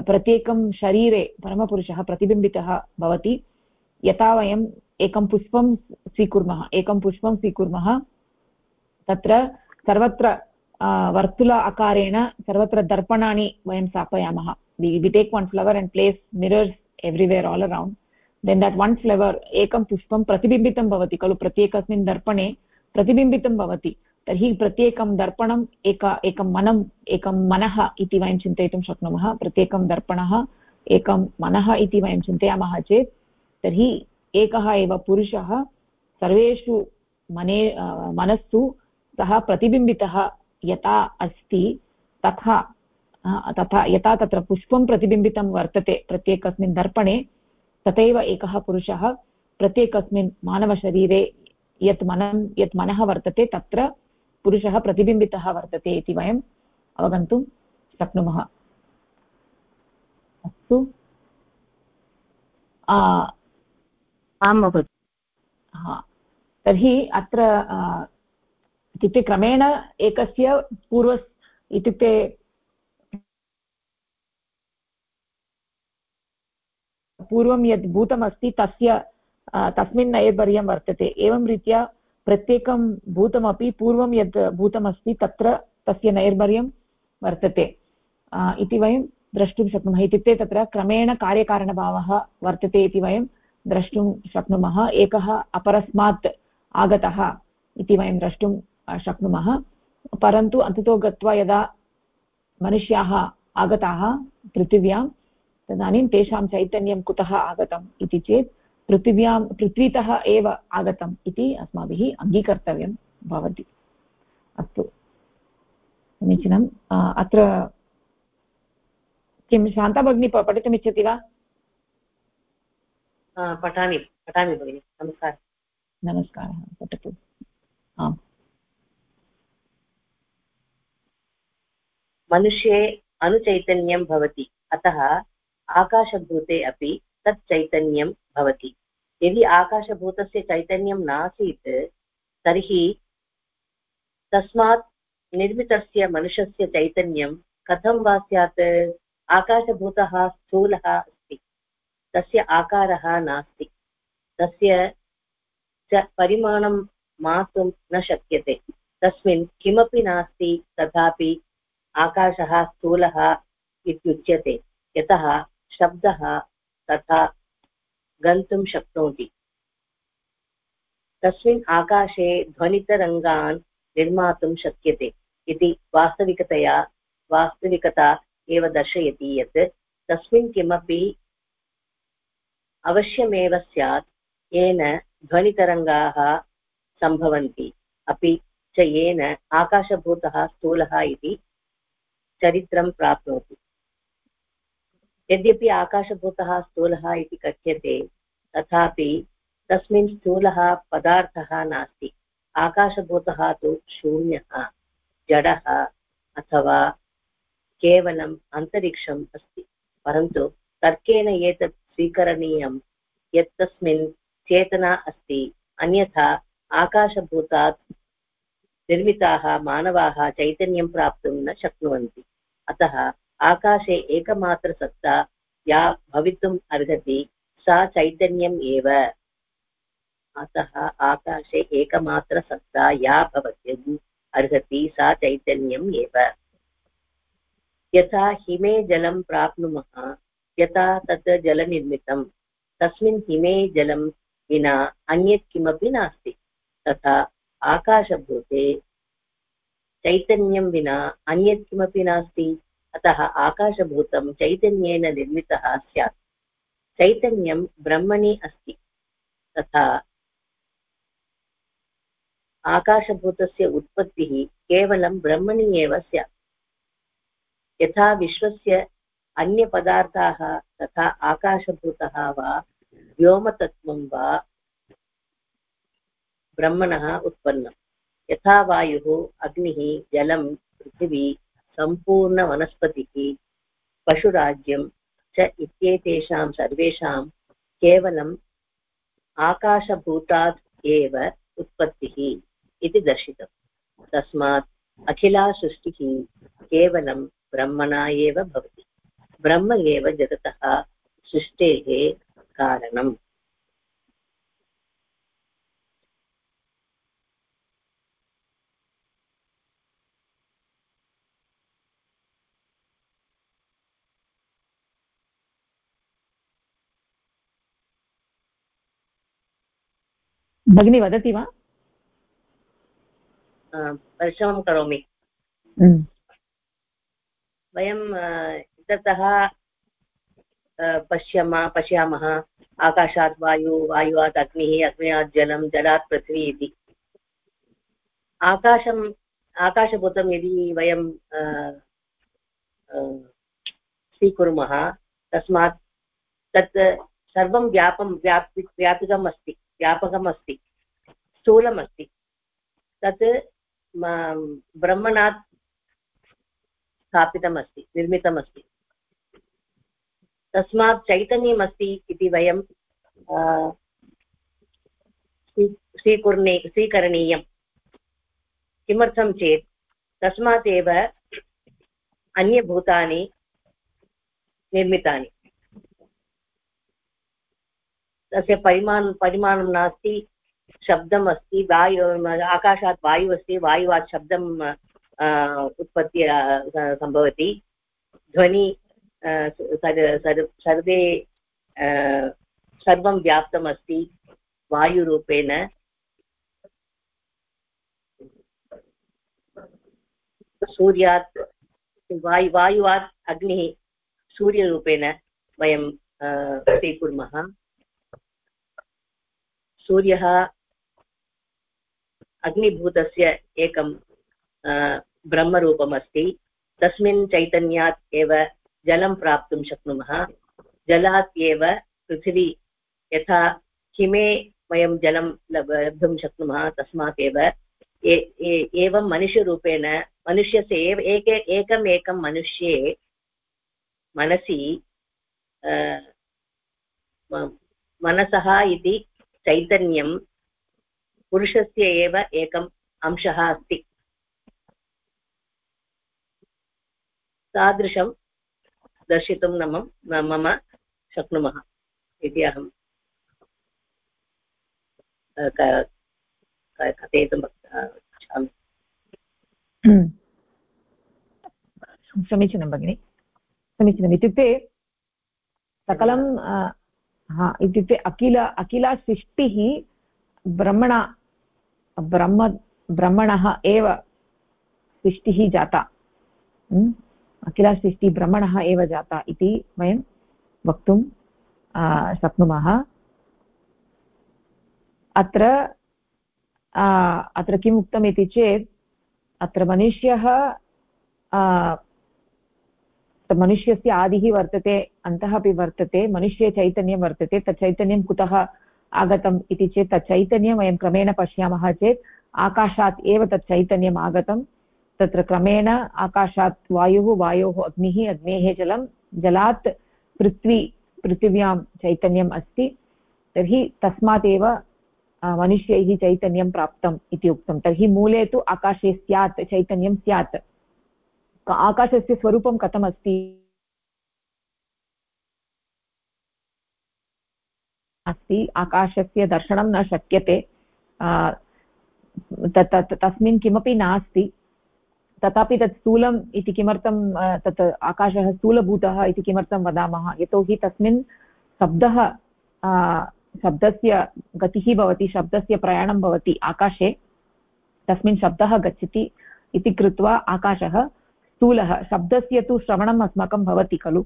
प्रत्येकं शरीरे परमपुरुषः प्रतिबिम्बितः भवति, यथा वयम् एकं पुष्पं स्वीकुर्मः, एकं पुष्पं स्वीकुर्मः। तत्र सर्वत्र वर्तुल आकारेण सर्वत्र दर्पणानि वयं स्थापयामः। We take one flower and place mirrors everywhere all around then that one flower एकं पुष्पं प्रतिबिम्बितं भवति खलु, प्रत्येकस्मिन् दर्पणे प्रतिबिम्बितं भवति। तर्हि प्रत्येकं दर्पणम् एक, एकं मनम्, एकं मनः इति वयं चिन्तयितुं शक्नुमः। प्रत्येकं दर्पणः एकं मनः इति वयं चिन्तयामः चेत्, तर्हि एकः एव पुरुषः, सर्वेषु मने मनस्सु सः प्रतिबिम्बितः यथा अस्ति, तथा तथा, यथा तत्र पुष्पं प्रतिबिम्बितं वर्तते प्रत्येकस्मिन् दर्पणे, तथैव एकः पुरुषः प्रत्येकस्मिन् मानवशरीरे यत् मनं, यत् मनः वर्तते, तत्र पुरुषः प्रतिबिम्बितः वर्तते इति वयम् अवगन्तुं शक्नुमः। अस्तु। आं भवतु हा। तर्हि अत्र इत्युक्ते क्रमेण एकस्य पूर्व इत्युक्ते पूर्वं यद् भूतमस्ति, तस्य तस्मिन् नैर्बर्यं वर्तते। एवं रीत्या प्रत्येकं भूतमपि पूर्वं यद् भूतमस्ति, तत्र तस्य नैर्बर्यं वर्तते। इति वयं द्रष्टुं शक्नुमः। इत्युक्ते तत्र क्रमेण कार्यकारणभावः वर्तते इति वयं द्रष्टुं शक्नुमः, एकः अपरस्मात् आगतः इति वयं द्रष्टुं शक्नुमः। परन्तु अन्ततो गत्वा यदा मनुष्याः आगताः पृथिव्यां, तदानीं तेषां चैतन्यं कुतः आगतम् इति चेत् पृथिव्यां, पृथ्वीतः एव आगतम् इति अस्माभिः अङ्गीकर्तव्यं भवति। अस्तु। समीचीनम्। अत्र किं शान्ता पठितुमिच्छति वा? पठामि पठामि भगिनि नमस्कारः नमस्कारः पठतु आम् मनुष्ये अनुचैतन्यं भवति अतः आकाशभूते अपि तत् चैतन्यं भवति यदि आकाशभूतस्य चैतन्यं नासीत् तर्हि तस्मात् निर्मितस्य मनुष्यस्य चैतन्यं कथं वा स्यात् आकाशभूतः स्थूलः तस्य आकारः नास्ति। तस्य च परिमाणं मातुं न शक्यते। तस्मिन् किमपि नास्ति, तथापि आकाशः स्थूलः इत्युच्यते। यतः शब्दः तथा गन्तुं शक्नोति। तस्मिन् आकाशे ध्वनितरङ्गान् निर्मातुं शक्यते इति वास्तविकतया वास्तविकता एव दर्शयति यत् तस्मिन् किमपि अवश्यमेव स्यात्, येन ध्वनितरङ्गाः सम्भवन्ति। अपि च येन आकाशभूतः स्थूलः इति चरित्रं प्राप्नोति। यद्यपि आकाशभूतः स्थूलः इति कथ्यते, तथापि तस्मिन् स्थूलः पदार्थः नास्ति। आकाशभूतः तु शून्यः, जडः अथवा केवलम् अन्तरिक्षम् अस्ति। परन्तु तर्केण एतत् स्वीकरणीयं यत् तस्मिन् चेतना अस्ति। अन्यथा आकाशभूतात् निर्मिताः मानवाः चैतन्यं प्राप्तुं न शक्नुवन्ति। अतः आकाशे एकमात्रसत्ता या भवितुम् अर्हति, सा चैतन्यम् एव। अतः आकाशे एकमात्रसत्ता या भवति अर्हति, सा चैतन्यम् एव। यथा हिमे जलं प्राप्नुमः यथा तत् जलनिर्मितं। तस्मिन् हिमे जलं विना अन्यत् किमपि नास्ति। तथा आकाशभूते चैतन्यं विना अन्यत् किमपि नास्ति। अतः आकाशभूतं चैतन्येन निर्मितः स्यात्। चैतन्यं ब्रह्मणि अस्ति। तथा आकाशभूतस्य उत्पत्तिः केवलं ब्रह्मणि एव स्यात्। यथा विश्वस्य अन्यपदार्थाः तथा आकाशभूतः वा, व्योमतत्त्वं वा, ब्रह्मणः उत्पन्नं यथा वायुः, अग्निः, जलं, पृथिवी सम्पूर्णवनस्पतिः पशुराज्यं च इत्येतेषां सर्वेषां केवलम् आकाशभूतात् एव उत्पत्तिः इति दर्शितम्। तस्मात् अखिला सृष्टिः केवलं ब्रह्मणा एव भवति। ब्रह्म एव जगतः सृष्टेः कारणम्। भगिनी वदति वा? परिश्रमं करोमि। हम्म। वयं इततः पश्याम, पश्यामः। आकाशात् वायु, वायुवात् अग्निः, अग्न्यात् जलं, जलात् पृथ्वी इति। आकाशम्, आकाशभूतं यदि वयं स्वीकुर्मः, तस्मात् तत् सर्वं व्यापं, व्यापि व्यापिकम् अस्ति व्यापकम् अस्ति स्थूलम् अस्ति तत् ब्रह्मणात् स्थापितमस्ति, निर्मितमस्ति। तस्मात् चैतन्यम् अस्ति इति वयं स्वीकुर्णे, स्वीकरणीयं। किमर्थं चेत् तस्मात् एव अन्यभूतानि निर्मितानि। तस्य परिमाण, परिमाणं नास्ति शब्दम् अस्ति वायु, आकाशात् वायुः अस्ति, वायुवात् शब्दम् उत्पत्ति सम्भवति। ध्वनि सर्वे सर्वं व्याप्तमस्ति वायुरूपेण। सूर्यात्, वायु, वायुवात् अग्निः सूर्यरूपेण वयं स्वीकुर्मः। सूर्यः अग्निभूतस्य एकं ब्रह्मरूपमस्ति। तस्मिन् चैतन्यात् एव जलं प्राप्तुं शक्नुमः। जलात् एव पृथिवी यथा हिमे वयं जलं लब्धुं शक्नुमः, तस्मात् एव। एवं मनुष्यरूपेण, मनुष्यस्य एव, एके, एकम् एकं मनुष्ये मनसि मनसः इति चैतन्यं पुरुषस्य एव एकम् अंशः अस्ति। तादृशं दर्शितुं नम मम शक्नुमः इति अहं कथयितुं इच्छामि। हम्म। समीचीनं भगिनि। समीचीनम्। इत्युक्ते सकलं हा, इत्युक्ते अखिल अखिला सृष्टिः ब्रह्मणा ब्रह्म ब्रह्मणः एव सृष्टिः जाता। अखिलसृष्टिः भ्रमणः एव जाता इति वयं वक्तुं शक्नुमः। अत्र अत्र किम् उक्तम् इति चेत्, अत्र मनुष्यः मनुष्यस्य आदिः वर्तते, अन्तः अपि वर्तते, मनुष्ये चैतन्यं वर्तते, तत् चैतन्यं कुतः आगतम् इति चेत् तत् चैतन्यं वयं क्रमेण पश्यामः चेत्, आकाशात् एव तत् चैतन्यम् आगतं तत्र क्रमेण आकाशात् वायुः, वायोः अग्निः, अग्नेः जलं, जलात् पृथ्वी, पृथिव्यां चैतन्यम् अस्ति। तर्हि तस्मात् एव मनुष्यैः चैतन्यं प्राप्तम् इति उक्तं। तर्हि मूले तु आकाशे स्यात्, चैतन्यं स्यात्। आकाशस्य स्वरूपं कथमस्ति अस्ति? आकाशस्य दर्शनं न शक्यते। तस्मिन् किमपि नास्ति। तथापि तत् स्थूलम् इति किमर्थं तत् आकाशः स्थूलभूतः इति किमर्थं वदामः? यतोहि तस्मिन् शब्दः शब्दस्य गतिः भवति, शब्दस्य प्रयाणं भवति आकाशे, तस्मिन् शब्दः गच्छति इति कृत्वा आकाशः स्थूलः। शब्दस्य तु श्रवणम् अस्माकं भवति खलु।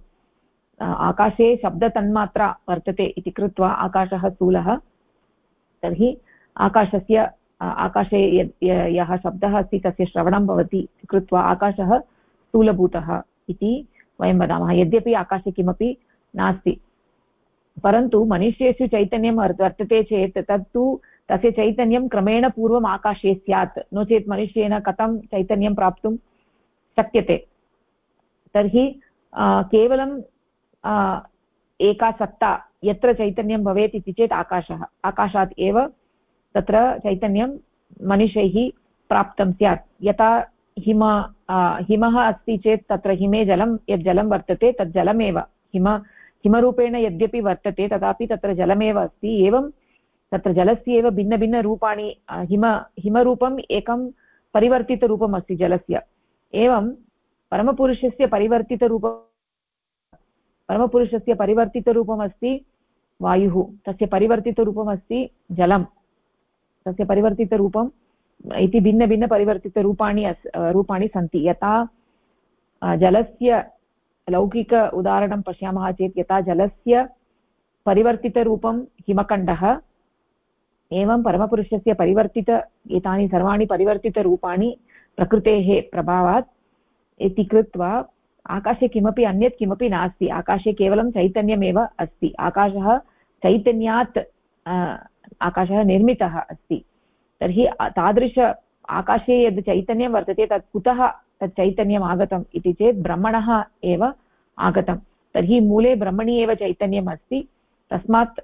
आकाशे शब्दतन्मात्रा वर्तते इति कृत्वा आकाशः स्थूलः। तर्हि आकाशस्य आकाशे यः शब्दः अस्ति, तस्य श्रवणं भवति कृत्वा आकाशः स्थूलभूतः इति वयं वदामः। यद्यपि आकाशे किमपि नास्ति, परन्तु मनुष्येषु चैतन्यं वर्तते चेत् तत्तु तस्य चैतन्यं क्रमेण पूर्वम् आकाशे स्यात्। नो चेत् मनुष्येन कथं चैतन्यं प्राप्तुं शक्यते? तर्हि केवलं एका सत्ता यत्र चैतन्यं भवेत् इति चेत् आकाशः, आकाशात् एव तत्र चैतन्यं मनुष्यैः प्राप्तं स्यात्। यथा हिम हिमः अस्ति चेत् तत्र हिमे जलं यत् जलं वर्तते तत् जलमेव। हिम, हिमरूपेण यद्यपि वर्तते तथापि तत्र जलमेव अस्ति। एवं तत्र जलस्य एव भिन्नभिन्नरूपाणि हिम, हिमरूपम् एकं परिवर्तितरूपम् अस्ति जलस्य। एवं परमपुरुषस्य परिवर्तितरूपं परमपुरुषस्य परिवर्तितरूपमस्ति वायुः। तस्य परिवर्तितरूपमस्ति जलं तस्य परिवर्तितरूपम् इति भिन्नभिन्नपरिवर्तितरूपाणि अस् रूपाणि सन्ति। यथा जलस्य लौकिक उदाहरणं पश्यामः चेत् यथा जलस्य परिवर्तितरूपं हिमखण्डः, एवं परमपुरुषस्य परिवर्तित एतानि सर्वाणि परिवर्तितरूपाणि प्रकृतेः प्रभावात्। इति कृत्वा, आकाशे किमपि अन्यत् किमपि नास्ति। आकाशे केवलं चैतन्यमेव अस्ति। आकाशः चैतन्यात् आकाशः निर्मितः अस्ति। तर्हि तादृश आकाशे यद् चैतन्यं वर्तते तत् कुतः तत् चैतन्यम् आगतम् इति चेत् ब्रह्मणः एव आगतं तर्हि मूले ब्रह्मणि एव चैतन्यम् अस्ति, तस्मात्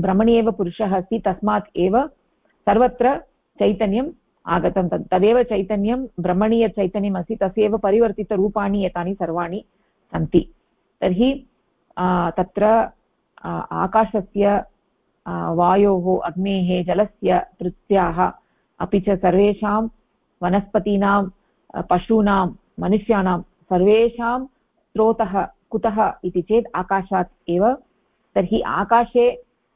ब्रह्मणि एव पुरुषः अस्ति, तस्मात् एव सर्वत्र चैतन्यम् आगतं। तत् तदेव चैतन्यं, ब्रह्मणि यत् चैतन्यम् अस्ति, तस्य एव परिवर्तितरूपाणि एतानि सर्वाणि सन्ति। तर्हि तत्र आकाशस्य वायोः अग्नेः जलस्य पृथ्व्याः अपि च सर्वेषां वनस्पतीनां पशूनां, मनुष्याणां सर्वेषां स्रोतः कुतः इति चेत् आकाशात् एव। तर्हि आकाशे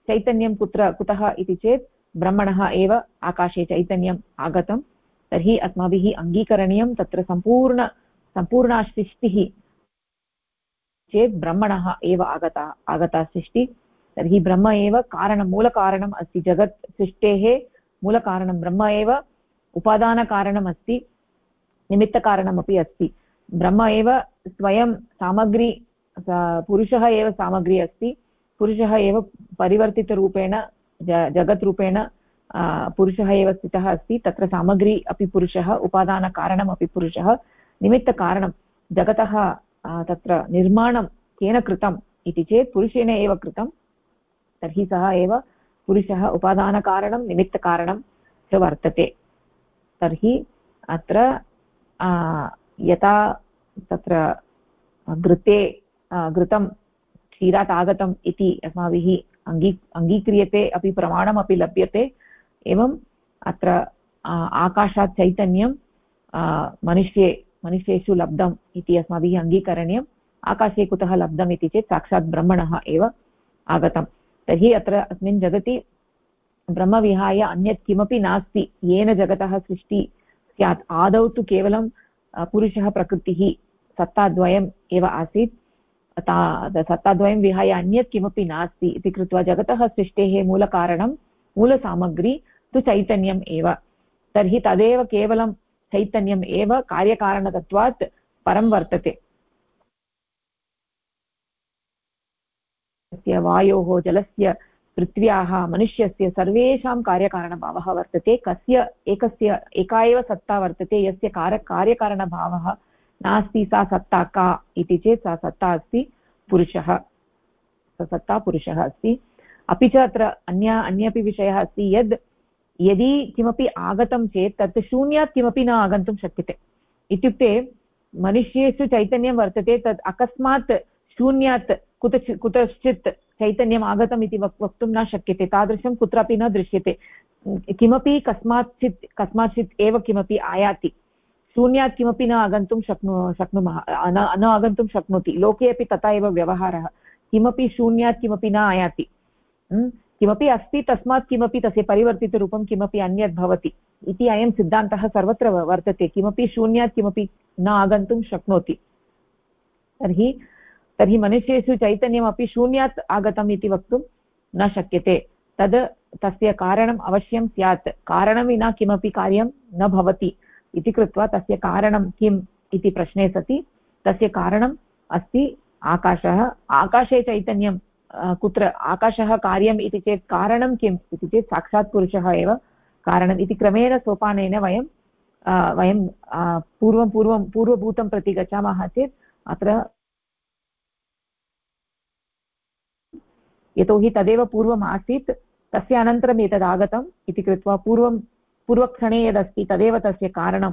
चैतन्यं कुत्र कुतः इति चेत् ब्रह्मणः एव आकाशे चैतन्यम् आगतं तर्हि अस्माभिः अङ्गीकरणीयं तत्र सम्पूर्ण, सम्पूर्णा सृष्टिः चेत् ब्रह्मणः एव आगता आगता सृष्टिः। तर्हि ब्रह्म एव कारणं मूलकारणम् अस्ति। जगत् सृष्टेः मूलकारणं ब्रह्म एव उपादानकारणम् अस्ति निमित्तकारणमपि अस्ति। ब्रह्म एव स्वयं सामग्री पुरुषः एव सामग्री अस्ति। पुरुषः एव परिवर्तितरूपेण जगद्रूपेण पुरुषः एव स्थितः अस्ति। तत्र सामग्री अपि पुरुषः उपादानकारणमपि पुरुषः। निमित्तकारणं जगतः तत्र निर्माणं केन कृतम् इति चेत् पुरुषेण एव कृतं तर्हि सः एव पुरुषः उपादानकारणं, निमित्तकारणं च वर्तते। तर्हि अत्र यथा तत्र घृते घृतं क्षीरात् आगतम् इति अस्माभिः अङ्गी अङ्गीक्रियते अपि प्रमाणमपि लभ्यते। एवम् अत्र आकाशात् चैतन्यं मनुष्ये, मनुष्येषु लब्धम् इति अस्माभिः अङ्गीकरणीयम् आकाशे कुतः लब्धम् इति चेत् साक्षात् ब्रह्मणः एव आगतम्। तर्हि अत्र अस्मिन् जगति ब्रह्मविहाय अन्यत् किमपि नास्ति, येन जगतः सृष्टि स्यात्, आदौ तु केवलं पुरुषः प्रकृतिः सत्ताद्वयम् एव आसीत्। सत्ताद्वयं विहाय अन्यत् किमपि नास्ति इति कृत्वा जगतः सृष्टेः मूलकारणं, मूलसामग्री तु चैतन्यम् एव। तर्हि तदेव केवलं चैतन्यम् एव कार्यकारणतत्वात् परं वर्तते। तस्य वायोः जलस्य पृथ्व्याः मनुष्यस्य सर्वेषां कार्यकारणभावः वर्तते। कस्य एकस्य एका एव सत्ता वर्तते, यस्य कार, कार्यकारणभावः नास्ति, सा सत्ता का इति चेत् सा सत्ता अस्ति, पुरुषः। सत्ता पुरुषः अस्ति। अपि च अत्र अन्य, अन्यपि विषयः अस्ति, यद् यदि किमपि आगतं चेत् तत् शून्यात् किमपि न आगन्तुं शक्यते। इत्युक्ते मनुष्येषु चैतन्यं वर्तते, तत् अकस्मात् शून्यात् कुतचित् कुतश्चित् चैतन्यम् आगतम् इति वक्, वक्तुं न शक्यते, तादृशं कुत्रापि न दृश्यते। किमपि कस्माच्चित् कस्माच्चित् एव किमपि आयाति। शून्यात् किमपि न आगन्तुं शक्नु, शक्नुमः न आगन्तुं शक्नोति। लोके अपि तथा एव व्यवहारः। किमपि शून्यात् किमपि न आयाति। किमपि अस्ति तस्मात् किमपि तस्य परिवर्तितरूपं किमपि अन्यत् भवति इति अयं सिद्धान्तः सर्वत्र वर्तते। किमपि शून्यात् किमपि न आगन्तुं शक्नोति। तर्हि तर्हि मनुष्येषु चैतन्यमपि शून्यात् आगतम् इति वक्तुं न शक्यते. तद् तस्य कारणम् अवश्यं स्यात्. कारणं विना किमपि कार्यं न भवति इति कृत्वा तस्य कारणं किम् इति प्रश्ने सति. तस्य कारणम् अस्ति आकाशः. आकाशे चैतन्यं कुत्र? आकाशः कार्यम् इति चेत् कारणं किम् इति चेत् साक्षात् पुरुषः एव कारणम् इति क्रमेण सोपानेन वयं वयं पूर्वं पूर्वं पूर्वभूतं प्रति गच्छामः चेत् अत्र यतोहि तदेव पूर्वम् आसीत्, तस्य अनन्तरम् एतद् आगतम् इति कृत्वा पूर्वं, पूर्वक्षणे यदस्ति तदेव तस्य कारणं,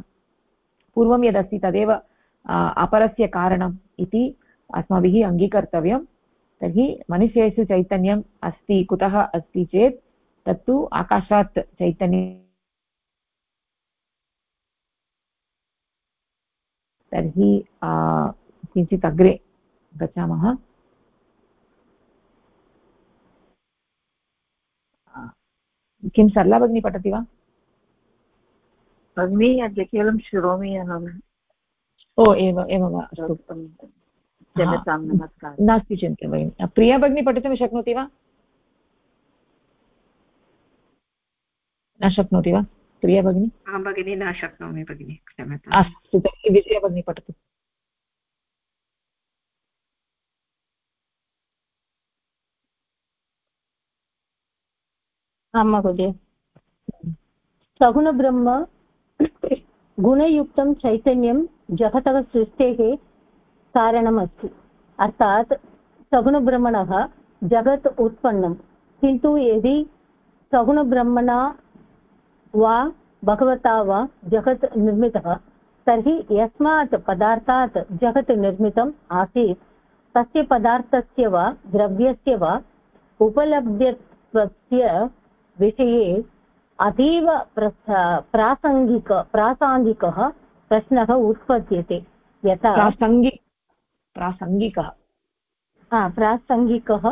पूर्वं यदस्ति तदेव अपरस्य कारणम् इति अस्माभिः अङ्गीकर्तव्यं। तर्हि मनुष्येषु चैतन्यम् अस्ति, कुतः अस्ति चेत्, तत्तु आकाशात् चैतन्य तर्हि किञ्चित् अग्रे गच्छामः। किं सरला भगिनी पठति वा? भगिनी अद्य केवलं शृणोमि अहम् ओ एव एवं वा अस्तु। क्षम्यतां नमस्कारः। नास्ति चिन्ता भगिनि प्रिया भगिनी पठितुं शक्नोति वा? न शक्नोति वा प्रिया भगिनी? आं भगिनी न शक्नोमि भगिनि क्षम्यताम्। अस्तु तर्हि विजया भगिनी पठतु। आं महोदय। सगुणब्रह्म गुणयुक्तं चैतन्यं जगतः सृष्टेः कारणमस्ति। अर्थात् सगुणब्रह्मणः जगत् उत्पन्नं। किन्तु यदि सगुणब्रह्मणा वा भगवता वा जगत् निर्मितः, तर्हि यस्मात् पदार्थात् जगत् निर्मितम् आसीत्। तस्य पदार्थस्य वा, द्रव्यस्य वा, उपलभ्यत्वस्य विषये अतीव प्रासङ्गिक प्रासाङ्गिकः प्रश्नः उत्पद्यते। यथा प्रासङ्गिक। प्रासङ्गिकः प्रासङ्गिकः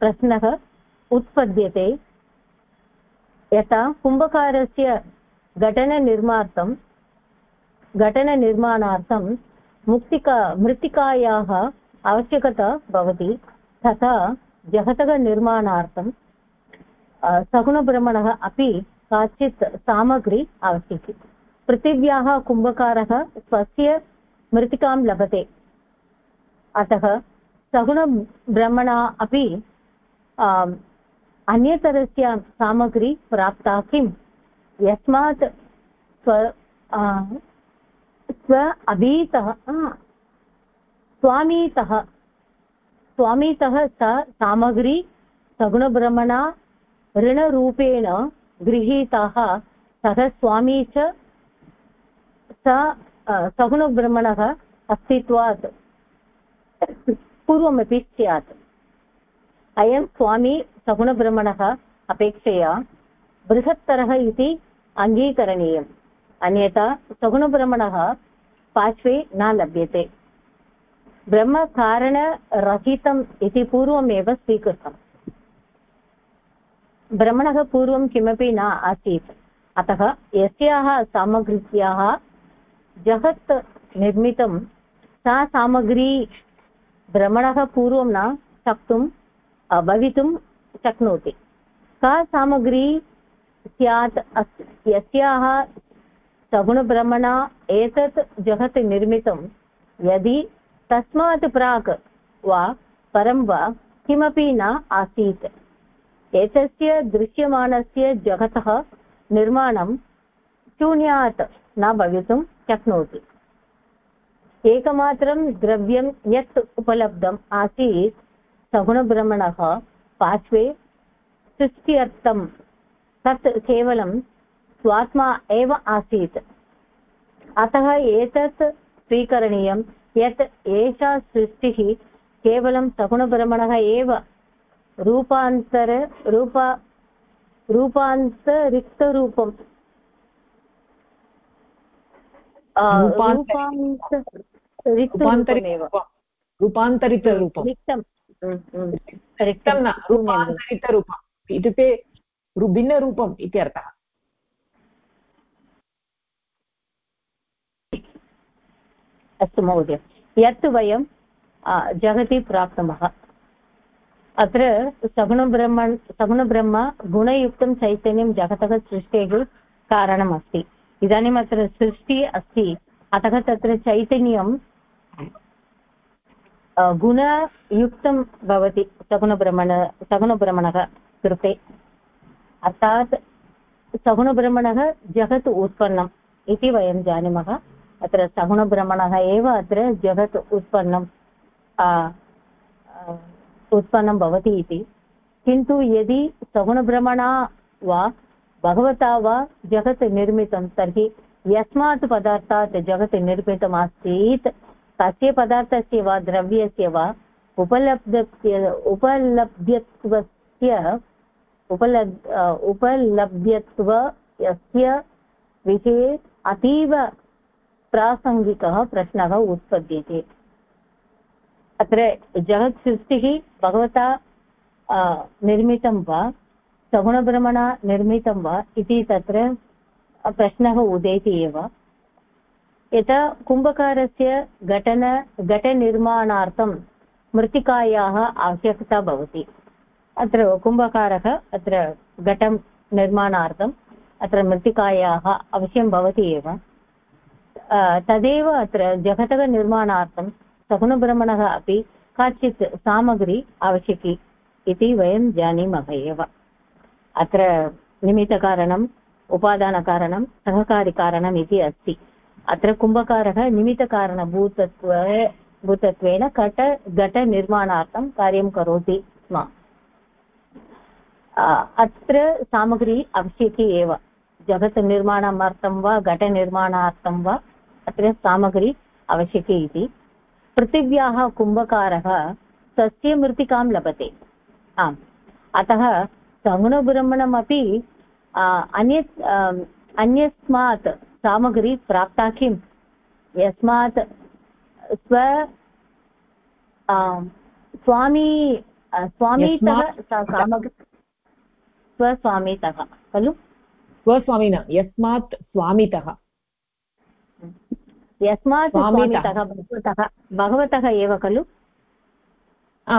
प्रश्नः उत्पद्यते। यथा कुम्भकारस्य घटननिर्मार्थं घटननिर्माणार्थं मुक्तिका मृत्तिकायाः आवश्यकता भवति। तथा जगतः निर्माणार्थं सगुणभ्रमणः अपि काचित् सामग्री आवश्यकी। पृथिव्याः कुम्भकारः स्वस्य मृत्तिकां लभते। अतः सगुणब्रह्मणा अपि अन्यतरस्य सामग्री प्राप्ता किं यस्मात् स्व स्व अभीतः स्वामीतः स्वामीतः स सामग्री सगुणब्रह्मणा ऋणरूपेण गृहीताः सः स्वामी च स सगुणब्रह्मणः अस्तित्वात् पूर्वमपि स्यात् अयं स्वामी सगुणब्रह्मणः अपेक्षया बृहत्तरः इति अङ्गीकरणीयम् अन्यथा सगुणब्रह्मणः पार्श्वे न लभ्यते ब्रह्मकारणरहितम् इति पूर्वमेव स्वीकृतम् ब्रह्मणः पूर्वं किमपि न आसीत्। अतः यस्याः सामग्र्याः जगत् निर्मितं सा सामग्री भ्रमणः पूर्वं न शक्तुं भवितुं शक्नोति। का सामग्री स्यात् यस्याः सगुणभ्रमणा एतत् जगत् निर्मितं, यदि तस्मात् प्राक् वा परं वा किमपि न आसीत्। एतस्य दृश्यमानस्य जगतः निर्माणं शून्यात् न भवितुं शक्नोति। एकमात्रं द्रव्यं यत् उपलब्धम् आसीत् सगुणभ्रमणः पार्श्वे सृष्ट्यर्थं तत् केवलं स्वात्मा एव आसीत्। अतः एतत् स्वीकरणीयं, यत् एषा सृष्टिः केवलं सगुणभ्रमणः एव रूपान्तर रूप रूपान्तरिक्तरूपम् रूपान्तरितरूपं रिक्तं रिक्तं न रूपान्तरितरूपम् इत्युक्ते भिन्नरूपम् इत्यर्थः अस्तु महोदय यत् वयं जगति प्राप्नुमः। अत्र सगुणब्रह्म सगुणब्रह्म गुणयुक्तं चैतन्यं जगतः सृष्टेः कारणमस्ति। इदानीम् अत्र सृष्टिः अस्ति। अतः तत्र चैतन्यं गुणयुक्तं भवति सगुणब्रह्मण सगुणब्रह्मणः कृते। अर्थात् सगुणब्रह्मणः जगत् उत्पन्नम् इति वयं जानीमः। अत्र सगुणब्रह्मणः एव अत्र जगत् उत्पन्नं उत्पन्नं भवति इति। किन्तु यदि सगुणभ्रमणा वा भगवता वा जगत् निर्मितं, तर्हि यस्मात् पदार्थात् जगत् निर्मितमासीत्। तस्य पदार्थस्य वा, द्रव्यस्य वा उपलब्धस्य उपलभ्यत्वस्य उपलब् उपलभ्यत्व यस्य विषये अतीव प्रासङ्गिकः प्रश्नः उत्पद्यते। अत्र जगत् सृष्टिः भगवता निर्मितं वा? सगुणभ्रमणा निर्मितं वा? इति तत्र प्रश्नः उदेति एव। यथा कुम्भकारस्य घटन, घटनिर्माणार्थं मृत्तिकायाः आवश्यकता भवति। अत्र कुम्भकारः अत्र घटं निर्माणार्थम् अत्र मृत्तिकायाः अवश्यं भवति एव। तदेव अत्र जगतः निर्माणार्थं सगुणभ्रमणः अपि काचित् सामग्री आवश्यकी इति वयं जानीमः एव। अत्र निमित्तकारणम् उपादानकारणं सहकारिकारणम् इति अस्ति। अत्र कुम्भकारः निमित्तकारणभूतत्व, भूतत्वेन घटनिर्माणार्थं कार्यं करोति स्म। अत्र सामग्री आवश्यकी एव। जगत् निर्माणार्थं वा घटनिर्माणार्थं वा अत्र सामग्री आवश्यकी इति। पृथिव्याः कुम्भकारः तस्य मृत्तिकां लभते। आम्। अतः सगुणब्रह्मणमपि अन्यत् अन्यस्मात् सामग्री प्राप्ता किं? यस्मात् स्व स्वामी स्वामीतः सामग्री स्वस्वामीतः खलु? स्वस्वामिनः यस्मात् स्वामितः। यस्मात् स्वामितः। भगवतः भगवतः एव खलु?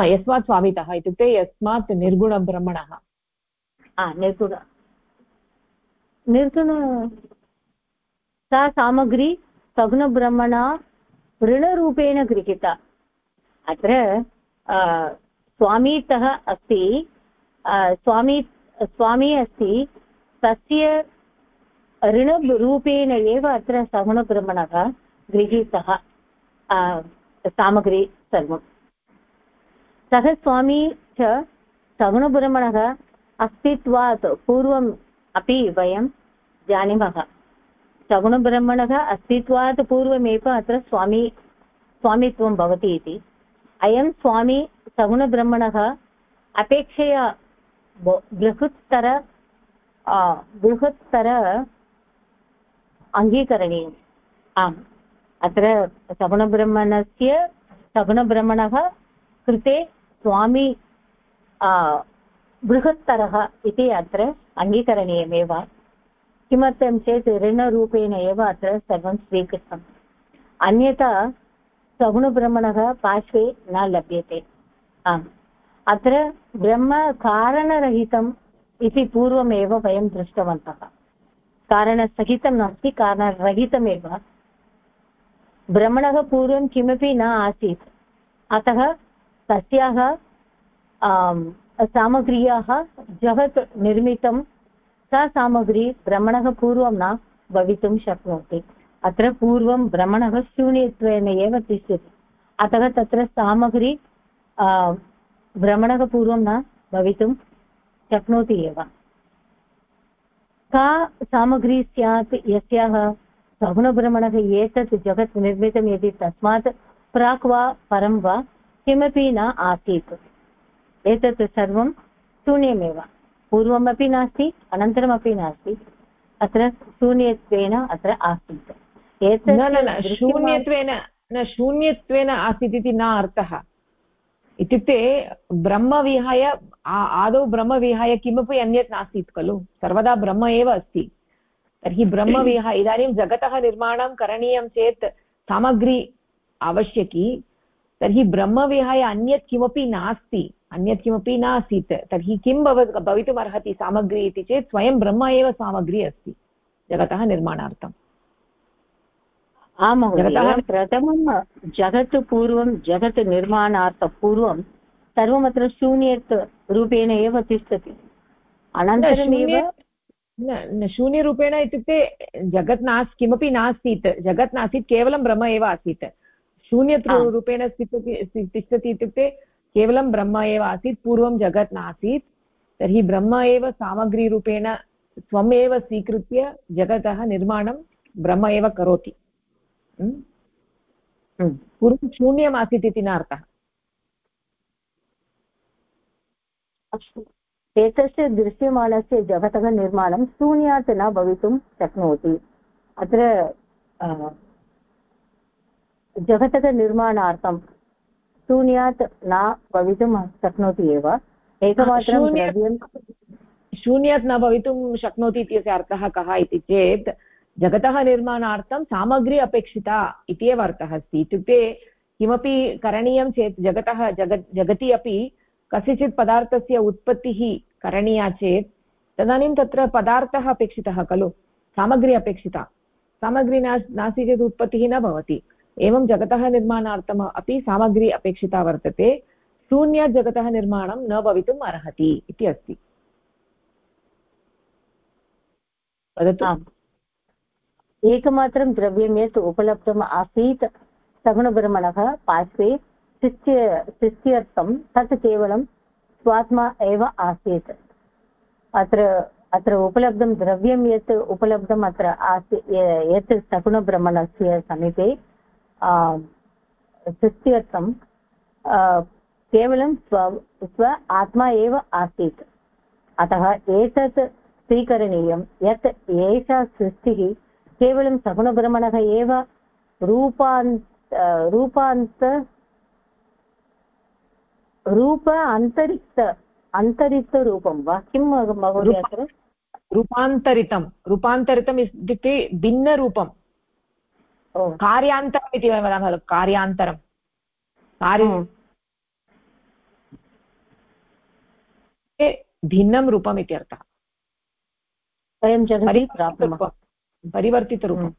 यस्मात् स्वामितः इत्युक्ते यस्मात् निर्गुणब्रह्मणः निर्गुण। निर्गुण सा सामग्री सगुणब्रह्मणा ऋणरूपेण गृहीता। अत्र स्वामीतः अस्ति स्वामी स्वामी अस्ति तस्य ऋणरूपेण एव अत्र सगुणब्रह्मणः गृहीतः सामग्री सर्वं सः स्वामी च सगुणब्रह्मणः अस्तित्वात् पूर्वम् अपि वयं जानीमः। सगुणब्रह्मणः अस्तित्वात् पूर्वमेव अत्र स्वामी, स्वामित्वं भवति इति। अयं स्वामी सगुणब्रह्मणः अपेक्षया बृहत्तर बृहत्तर अङ्गीकरणीयम्। आम्। अत्र सगुणब्रह्मणस्य सगुणब्रह्मणः कृते स्वामी बृहत्तरः इति अत्र अङ्गीकरणीयमेव। किमर्थं चेत् ऋणरूपेण एव अत्र सर्वं स्वीकृतम् अन्यथा सगुणब्रह्मणः पार्श्वे न लभ्यते। आम्। अत्र ब्रह्मकारणरहितम् इति पूर्वमेव वयं दृष्टवन्तः। कारणसहितं नास्ति, कारणरहितमेव। भ्रमणः पूर्वं किमपि न आसीत्। अतः तस्याः सामग्र्याः जगत् निर्मितं सा सामग्री भ्रमणः पूर्वं न भवितुं शक्नोति। अत्र पूर्वं भ्रमणः शून्यत्वेन एव तिष्ठति। अतः तत्र सामग्री भ्रमणः पूर्वं न भवितुं शक्नोति एव। का सामग्री स्यात्, यस्याः सगुणभ्रमणः एतत् जगत् निर्मितं यदि तस्मात् प्राक् वा परं वा किमपि न आसीत्। एतत् सर्वं शून्यमेव। पूर्वमपि नास्ति अनन्तरमपि नास्ति। अत्र शून्यत्वेन अत्र आसीत्। एतत् शून्यत्वेन न शून्यत्वेन आसीत् इति न अर्थः। इत्युक्ते ब्रह्म विहाय आदौ ब्रह्म विहाय किमपि अन्यत् नासीत् खलु। सर्वदा ब्रह्म एव अस्ति। तर्हि ब्रह्म विहाय इदानीं जगतः निर्माणं करणीयं चेत् सामग्री आवश्यकी। तर्हि ब्रह्म विहाय अन्यत् किमपि नास्ति अन्यत् किमपि नासीत् तर्हि किं भव भवितुमर्हति सामग्री इति चेत् स्वयं ब्रह्म एव सामग्री अस्ति जगतः निर्माणार्थम् आं महोदय प्रथमं जगत् पूर्वं जगत् निर्माणार्थं पूर्वं सर्वमत्र शून्यत् रूपेण एव तिष्ठति। अनन्तरमेव न शून्यरूपेण इत्युक्ते जगत् नास् किमपि नासीत् जगत् नासीत् केवलं ब्रह्म एव आसीत्। शून्यत् रूपेण तिष्ठति इत्युक्ते केवलं ब्रह्म एव आसीत् पूर्वं जगत् नासीत् तर्हि ब्रह्म एव सामग्रीरूपेण स्वमेव स्वीकृत्य जगतः निर्माणं ब्रह्म एव करोति। पूर्वं शून्यमासीत् इति न अर्थः। अस्तु। एतस्य दृश्यमानस्य जगतः निर्माणं शून्यात् न भवितुं शक्नोति। अत्र जगतः निर्माणार्थं शून्यात् न भवितुं शक्नोति एव। एकमात्रं द्रव्यं शून्यात् न भवितुं शक्नोति इत्यस्य अर्थः कः इति चेत् जगतः निर्माणार्थं सामग्री अपेक्षिता इति एव अर्थः अस्ति। इत्युक्ते किमपि करणीयं चेत् जगतः जगत् जगति अपि कस्यचित् पदार्थस्य उत्पत्तिः करणीया चेत् तदानीं तत्र पदार्थः अपेक्षितः खलु, सामग्री अपेक्षिता। सामग्री नास् नास्ति चेत् उत्पत्तिः न भवति। एवं जगतः निर्माणार्थम् अपि सामग्री अपेक्षिता वर्तते शून्यात् जगतः निर्माणं न भवितुम् अर्हति इति अस्ति। वदतु। एकमात्रं द्रव्यं यत् उपलब्धम् आसीत् सगुणब्रह्मणः पार्श्वे शिष्य शिष्यर्थं तत् केवलं स्वात्मा एव आसीत्। अत्र अत्र उपलब्धं द्रव्यं यत् उपलब्धम् अत्र आसी यत् सगुणब्रह्मणस्य समीपे शिष्यर्थं केवलं स्व स्व आत्मा एव आसीत्। अतः एतत् स्वीकरणीयं, यत् एषा सृष्टिः केवलं सगुणभ्रमणः एव रूपान्त रूपान्त रूप अन्तरिक्त अन्तरिक्तरूपं वा? किं महोदय अत्र? रूपान्तरितं. रूपान्तरितम् इत्युक्ते भिन्नरूपं. कार्यान्तरम् इति वयं वदामः खलु कार्यान्तरं. कार्य भिन्नं रूपम् इत्यर्थः वयं जगति परिवर्तितरूपम्।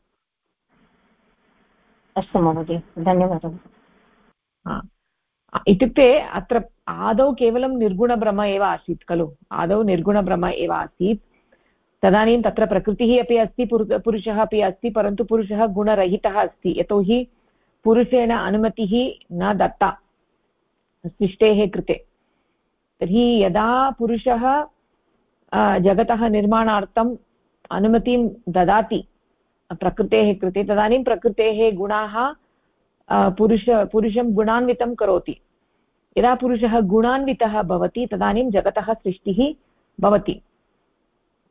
अस्तु महोदय धन्यवादः। इत्युक्ते अत्र आदौ केवलं निर्गुणब्रह्म एव आसीत्, खलु? आदौ निर्गुणब्रह्म एव आसीत्। तदानीं तत्र प्रकृतिः अपि अस्ति पुरुषः अपि अस्ति, परन्तु पुरुषः गुणरहितः अस्ति। यतोहि पुरुषेण अनुमतिः न दत्ता सृष्टेः कृते। तर्हि यदा पुरुषः जगतः निर्माणार्थं अनुमतिं ददाति प्रकृतेः कृते, तदानीं प्रकृतेः गुणाः पुरुष, पुरुषं गुणान्वितं करोति। यदा पुरुषः गुणान्वितः भवति, तदानीं जगतः सृष्टिः भवति।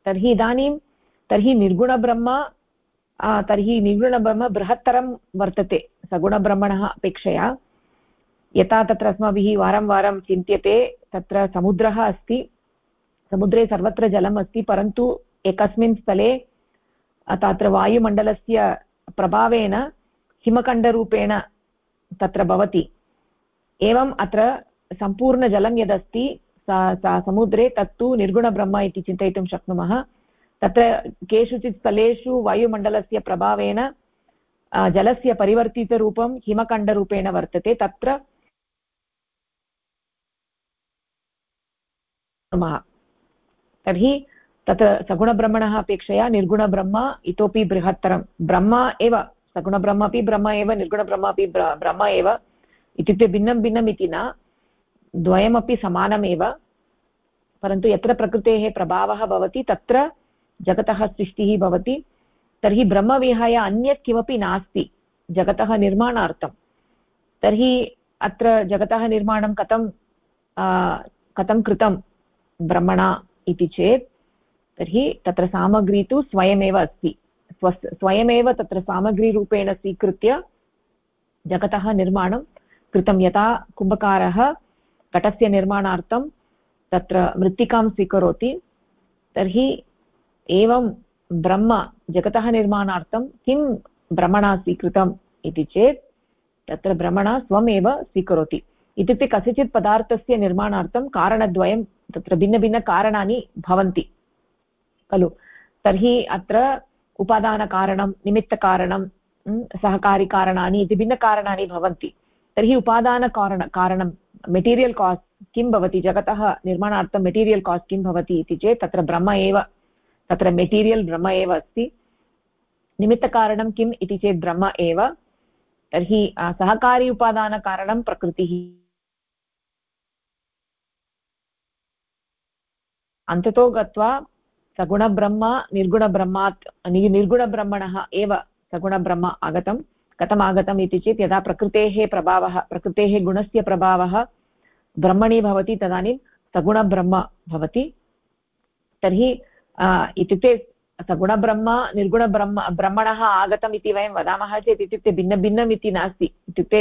तर्हि इदानीं, तर्हि निर्गुणब्रह्म तर्हि निर्गुणब्रह्म बृहत्तरं वर्तते सगुणब्रह्मणः अपेक्षया। यथा तत्र अस्माभिः वारं वारं चिन्त्यते, तत्र समुद्रः अस्ति। समुद्रे सर्वत्र जलम् अस्ति, परन्तु एकस्मिन् स्थले तत्र वायुमण्डलस्य प्रभावेन हिमखण्डरूपेण तत्र भवति। एवम् अत्र सम्पूर्णजलं यदस्ति समुद्रे तत्तु निर्गुणब्रह्म इति चिन्तयितुं शक्नुमः। तत्र केषुचित् स्थलेषु वायुमण्डलस्य प्रभावेन जलस्य परिवर्तितरूपं हिमखण्डरूपेण वर्तते। तत्र तर्हि तत्र सगुणब्रह्मणः अपेक्षया निर्गुणब्रह्म, इतोपि बृहत्तरं। ब्रह्म एव सगुणब्रह्म अपि ब्रह्म एव निर्गुणब्रह्म अपि ब्रह्म एव। इत्युक्ते भिन्नं भिन्नम् इति न। द्वयमपि समानमेव परन्तु यत्र प्रकृतेः प्रभावः भवति, तत्र जगतः सृष्टिः भवति। तर्हि ब्रह्मविहाय अन्यत् किमपि नास्ति। जगतः निर्माणार्थं। तर्हि अत्र जगतः निर्माणं कथं कथं कृतं ब्रह्मणा इति चेत्, तर्हि तत्र सामग्री तु स्वयमेव अस्ति। स्व स्वयमेव तत्र सामग्रीरूपेण स्वीकृत्य जगतः निर्माणं कृतं। यथा कुम्भकारः घटस्य निर्माणार्थं तत्र मृत्तिकां स्वीकरोति। तर्हि एवं ब्रह्म जगतः निर्माणार्थं किं भ्रमणा स्वीकृतम् इति चेत् तत्र भ्रमणा स्वमेव स्वीकरोति। इत्युक्ते कस्यचित् पदार्थस्य निर्माणार्थं कारणद्वयं तत्र भिन्नभिन्नकारणानि भवन्ति। खलु? तर्हि अत्र उपादानकारणं निमित्तकारणं सहकारिकारणानि इति भिन्नकारणानि भवन्ति। तर्हि उपादानकारण कारणं मेटीरियल् कास्ट् किं भवति? जगतः निर्माणार्थं मेटीरियल् कास्ट् किं भवति इति चेत् तत्र ब्रह्म एव, तत्र मेटीरियल् ब्रह्म एव अस्ति। निमित्तकारणं किम् इति चेत् ब्रह्म एव। तर्हि सहकारी उपादानकारणं प्रकृतिः। अन्ततो गत्वा सगुणब्रह्म, निर्गुणब्रह्मात् निर्गुणब्रह्मणः एव सगुणब्रह्म आगतं। कथम् आगतम् इति चेत् यदा प्रकृतेः प्रभावः, प्रकृतेः गुणस्य प्रभावः ब्रह्मणि भवति, तदानीं सगुणब्रह्म भवति। तर्हि इत्युक्ते सगुणब्रह्म, निर्गुणब्रह्म, ब्रह्मणः आगतम् इति वयं वदामः चेत् इत्युक्ते भिन्नभिन्नम् इति नास्ति। इत्युक्ते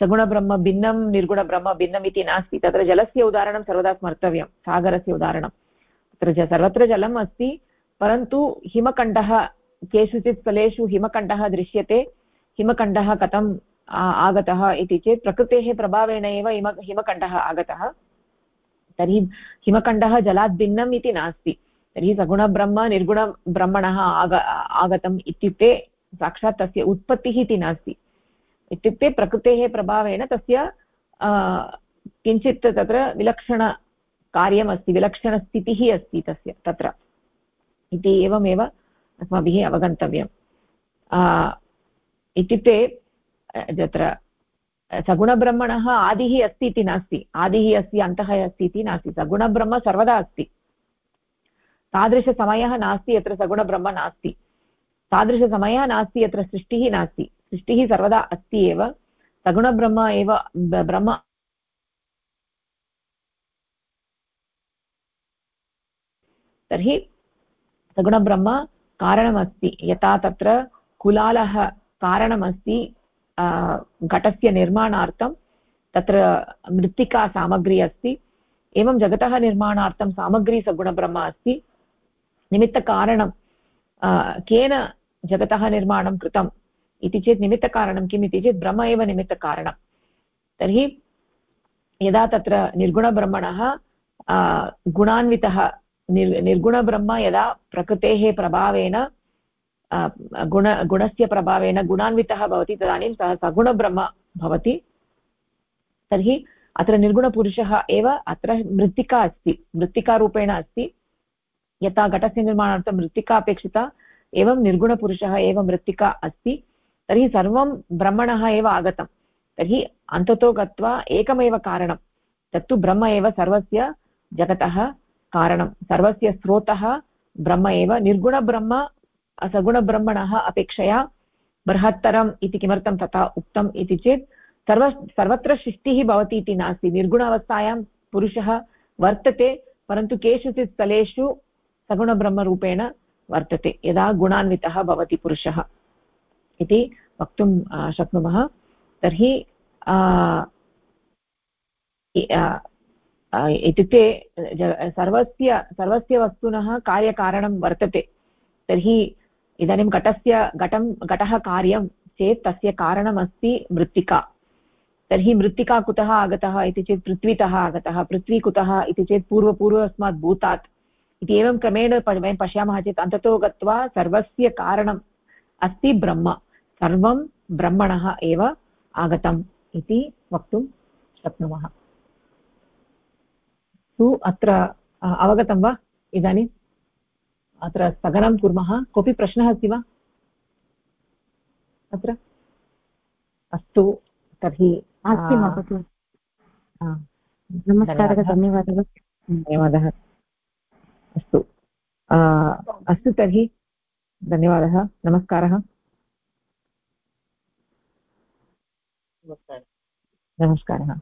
सगुणब्रह्म भिन्नं, निर्गुणब्रह्म भिन्नम् इति नास्ति। तत्र जलस्य उदाहरणं सर्वदा स्मर्तव्यं, सागरस्य उदाहरणं। तत्र सर्वत्र जलम् अस्ति परन्तु हिमखण्डः केषुचित् स्थलेषु हिमखण्डः दृश्यते, हिमखण्डः कथम् आगतः इति चेत् प्रकृतेः प्रभावेण एव हिम, हिमखण्डः आगतः। तर्हि हिमखण्डः जलात् भिन्नम् इति नास्ति। तर्हि सगुणब्रह्म, निर्गुणब्रह्मणः आग, आगतम् इत्युक्ते साक्षात् तस्य उत्पत्तिः इति नास्ति। इत्युक्ते प्रकृतेः प्रभावेण तस्य किञ्चित् तत्र विलक्षणकार्यमस्ति विलक्षणस्थितिः अस्ति तस्य, तत्र। इति एवमेव अस्माभिः अवगन्तव्यम्। इत्युक्ते तत्र सगुणब्रह्मणः आदिः अस्ति इति नास्ति। आदिः अस्ति, अन्तः अस्ति इति नास्ति। सगुणब्रह्म सर्वदा अस्ति। तादृशसमयः नास्ति, यत्र सगुणब्रह्म नास्ति। तादृशसमयः नास्ति, यत्र सृष्टिः नास्ति। सृष्टिः सर्वदा अस्ति एव। सगुणब्रह्म एव, ब्रह्म तर्हि सगुणब्रह्म कारणमस्ति। यथा तत्र कुलालः कारणमस्ति घटस्य निर्माणार्थं। तत्र मृत्तिका सामग्री अस्ति। एवं जगतः निर्माणार्थं सामग्री सगुणब्रह्म अस्ति। निमित्तकारणं केन जगतः निर्माणं कृतम् इति चेत् निमित्तकारणं किम् इति चेत् ब्रह्म एव निमित्तकारणं तर्हि यदा तत्र निर्गुणब्रह्मणः गुणान्वितः निर्, निर्गुणब्रह्म यदा प्रकृतेः प्रभावेन गुण, गुणस्य प्रभावेन गुणान्वितः भवति, तदानीं सः सगुणब्रह्म भवति। तर्हि अत्र निर्गुणपुरुषः एव अत्र मृत्तिका अस्ति, मृत्तिकारूपेण अस्ति। यथा घटस्य निर्माणार्थं मृत्तिका अपेक्षिता, एवं निर्गुणपुरुषः एव मृत्तिका अस्ति। तर्हि सर्वं ब्रह्मणः एव आगतं। तर्हि अन्ततो गत्वा एकमेव कारणं, तत्तु ब्रह्म एव सर्वस्य जगतः कारणं। सर्वस्य स्रोतः ब्रह्म एव। निर्गुणब्रह्म सगुणब्रह्मणः अपेक्षया बृहत्तरम् इति किमर्थं तथा उक्तम् इति चेत् सर्व सर्वत्र सृष्टिः भवति इति नास्ति। निर्गुणावस्थायां पुरुषः वर्तते, परन्तु केषुचित् स्थलेषु सगुणब्रह्मरूपेण वर्तते। यदा गुणान्वितः भवति पुरुषः इति वक्तुं शक्नुमः। तर्हि इत्युक्ते सर्वस्य सर्वस्य वस्तुनः कार्यकारणं वर्तते। तर्हि इदानीं घटस्य, घटं, घटः कार्यं चेत् तस्य कारणमस्ति मृत्तिका। तर्हि मृत्तिका कुतः आगतः इति चेत् पृथ्वीतः आगतः, पृथ्वी कुतः इति चेत् पूर्वपूर्व भूतात्। इति एवं क्रमेण वयं पश्यामः चेत् अन्ततो गत्वा सर्वस्य कारणम् अस्ति ब्रह्म। सर्वं ब्रह्मणः एव आगतम् इति वक्तुं शक्नुमः। तु अत्र अवगतं वा? इदानीं? अत्र स्थगनं कुर्मः। कोऽपि प्रश्नः अस्ति वा? अत्र? अस्तु तर्हि नमस्कारः धन्यवादः। धन्यवादः। अस्तु अस्तु तर्हि। धन्यवादः। नमस्कारः। नमस्कारः। नमस्कारः।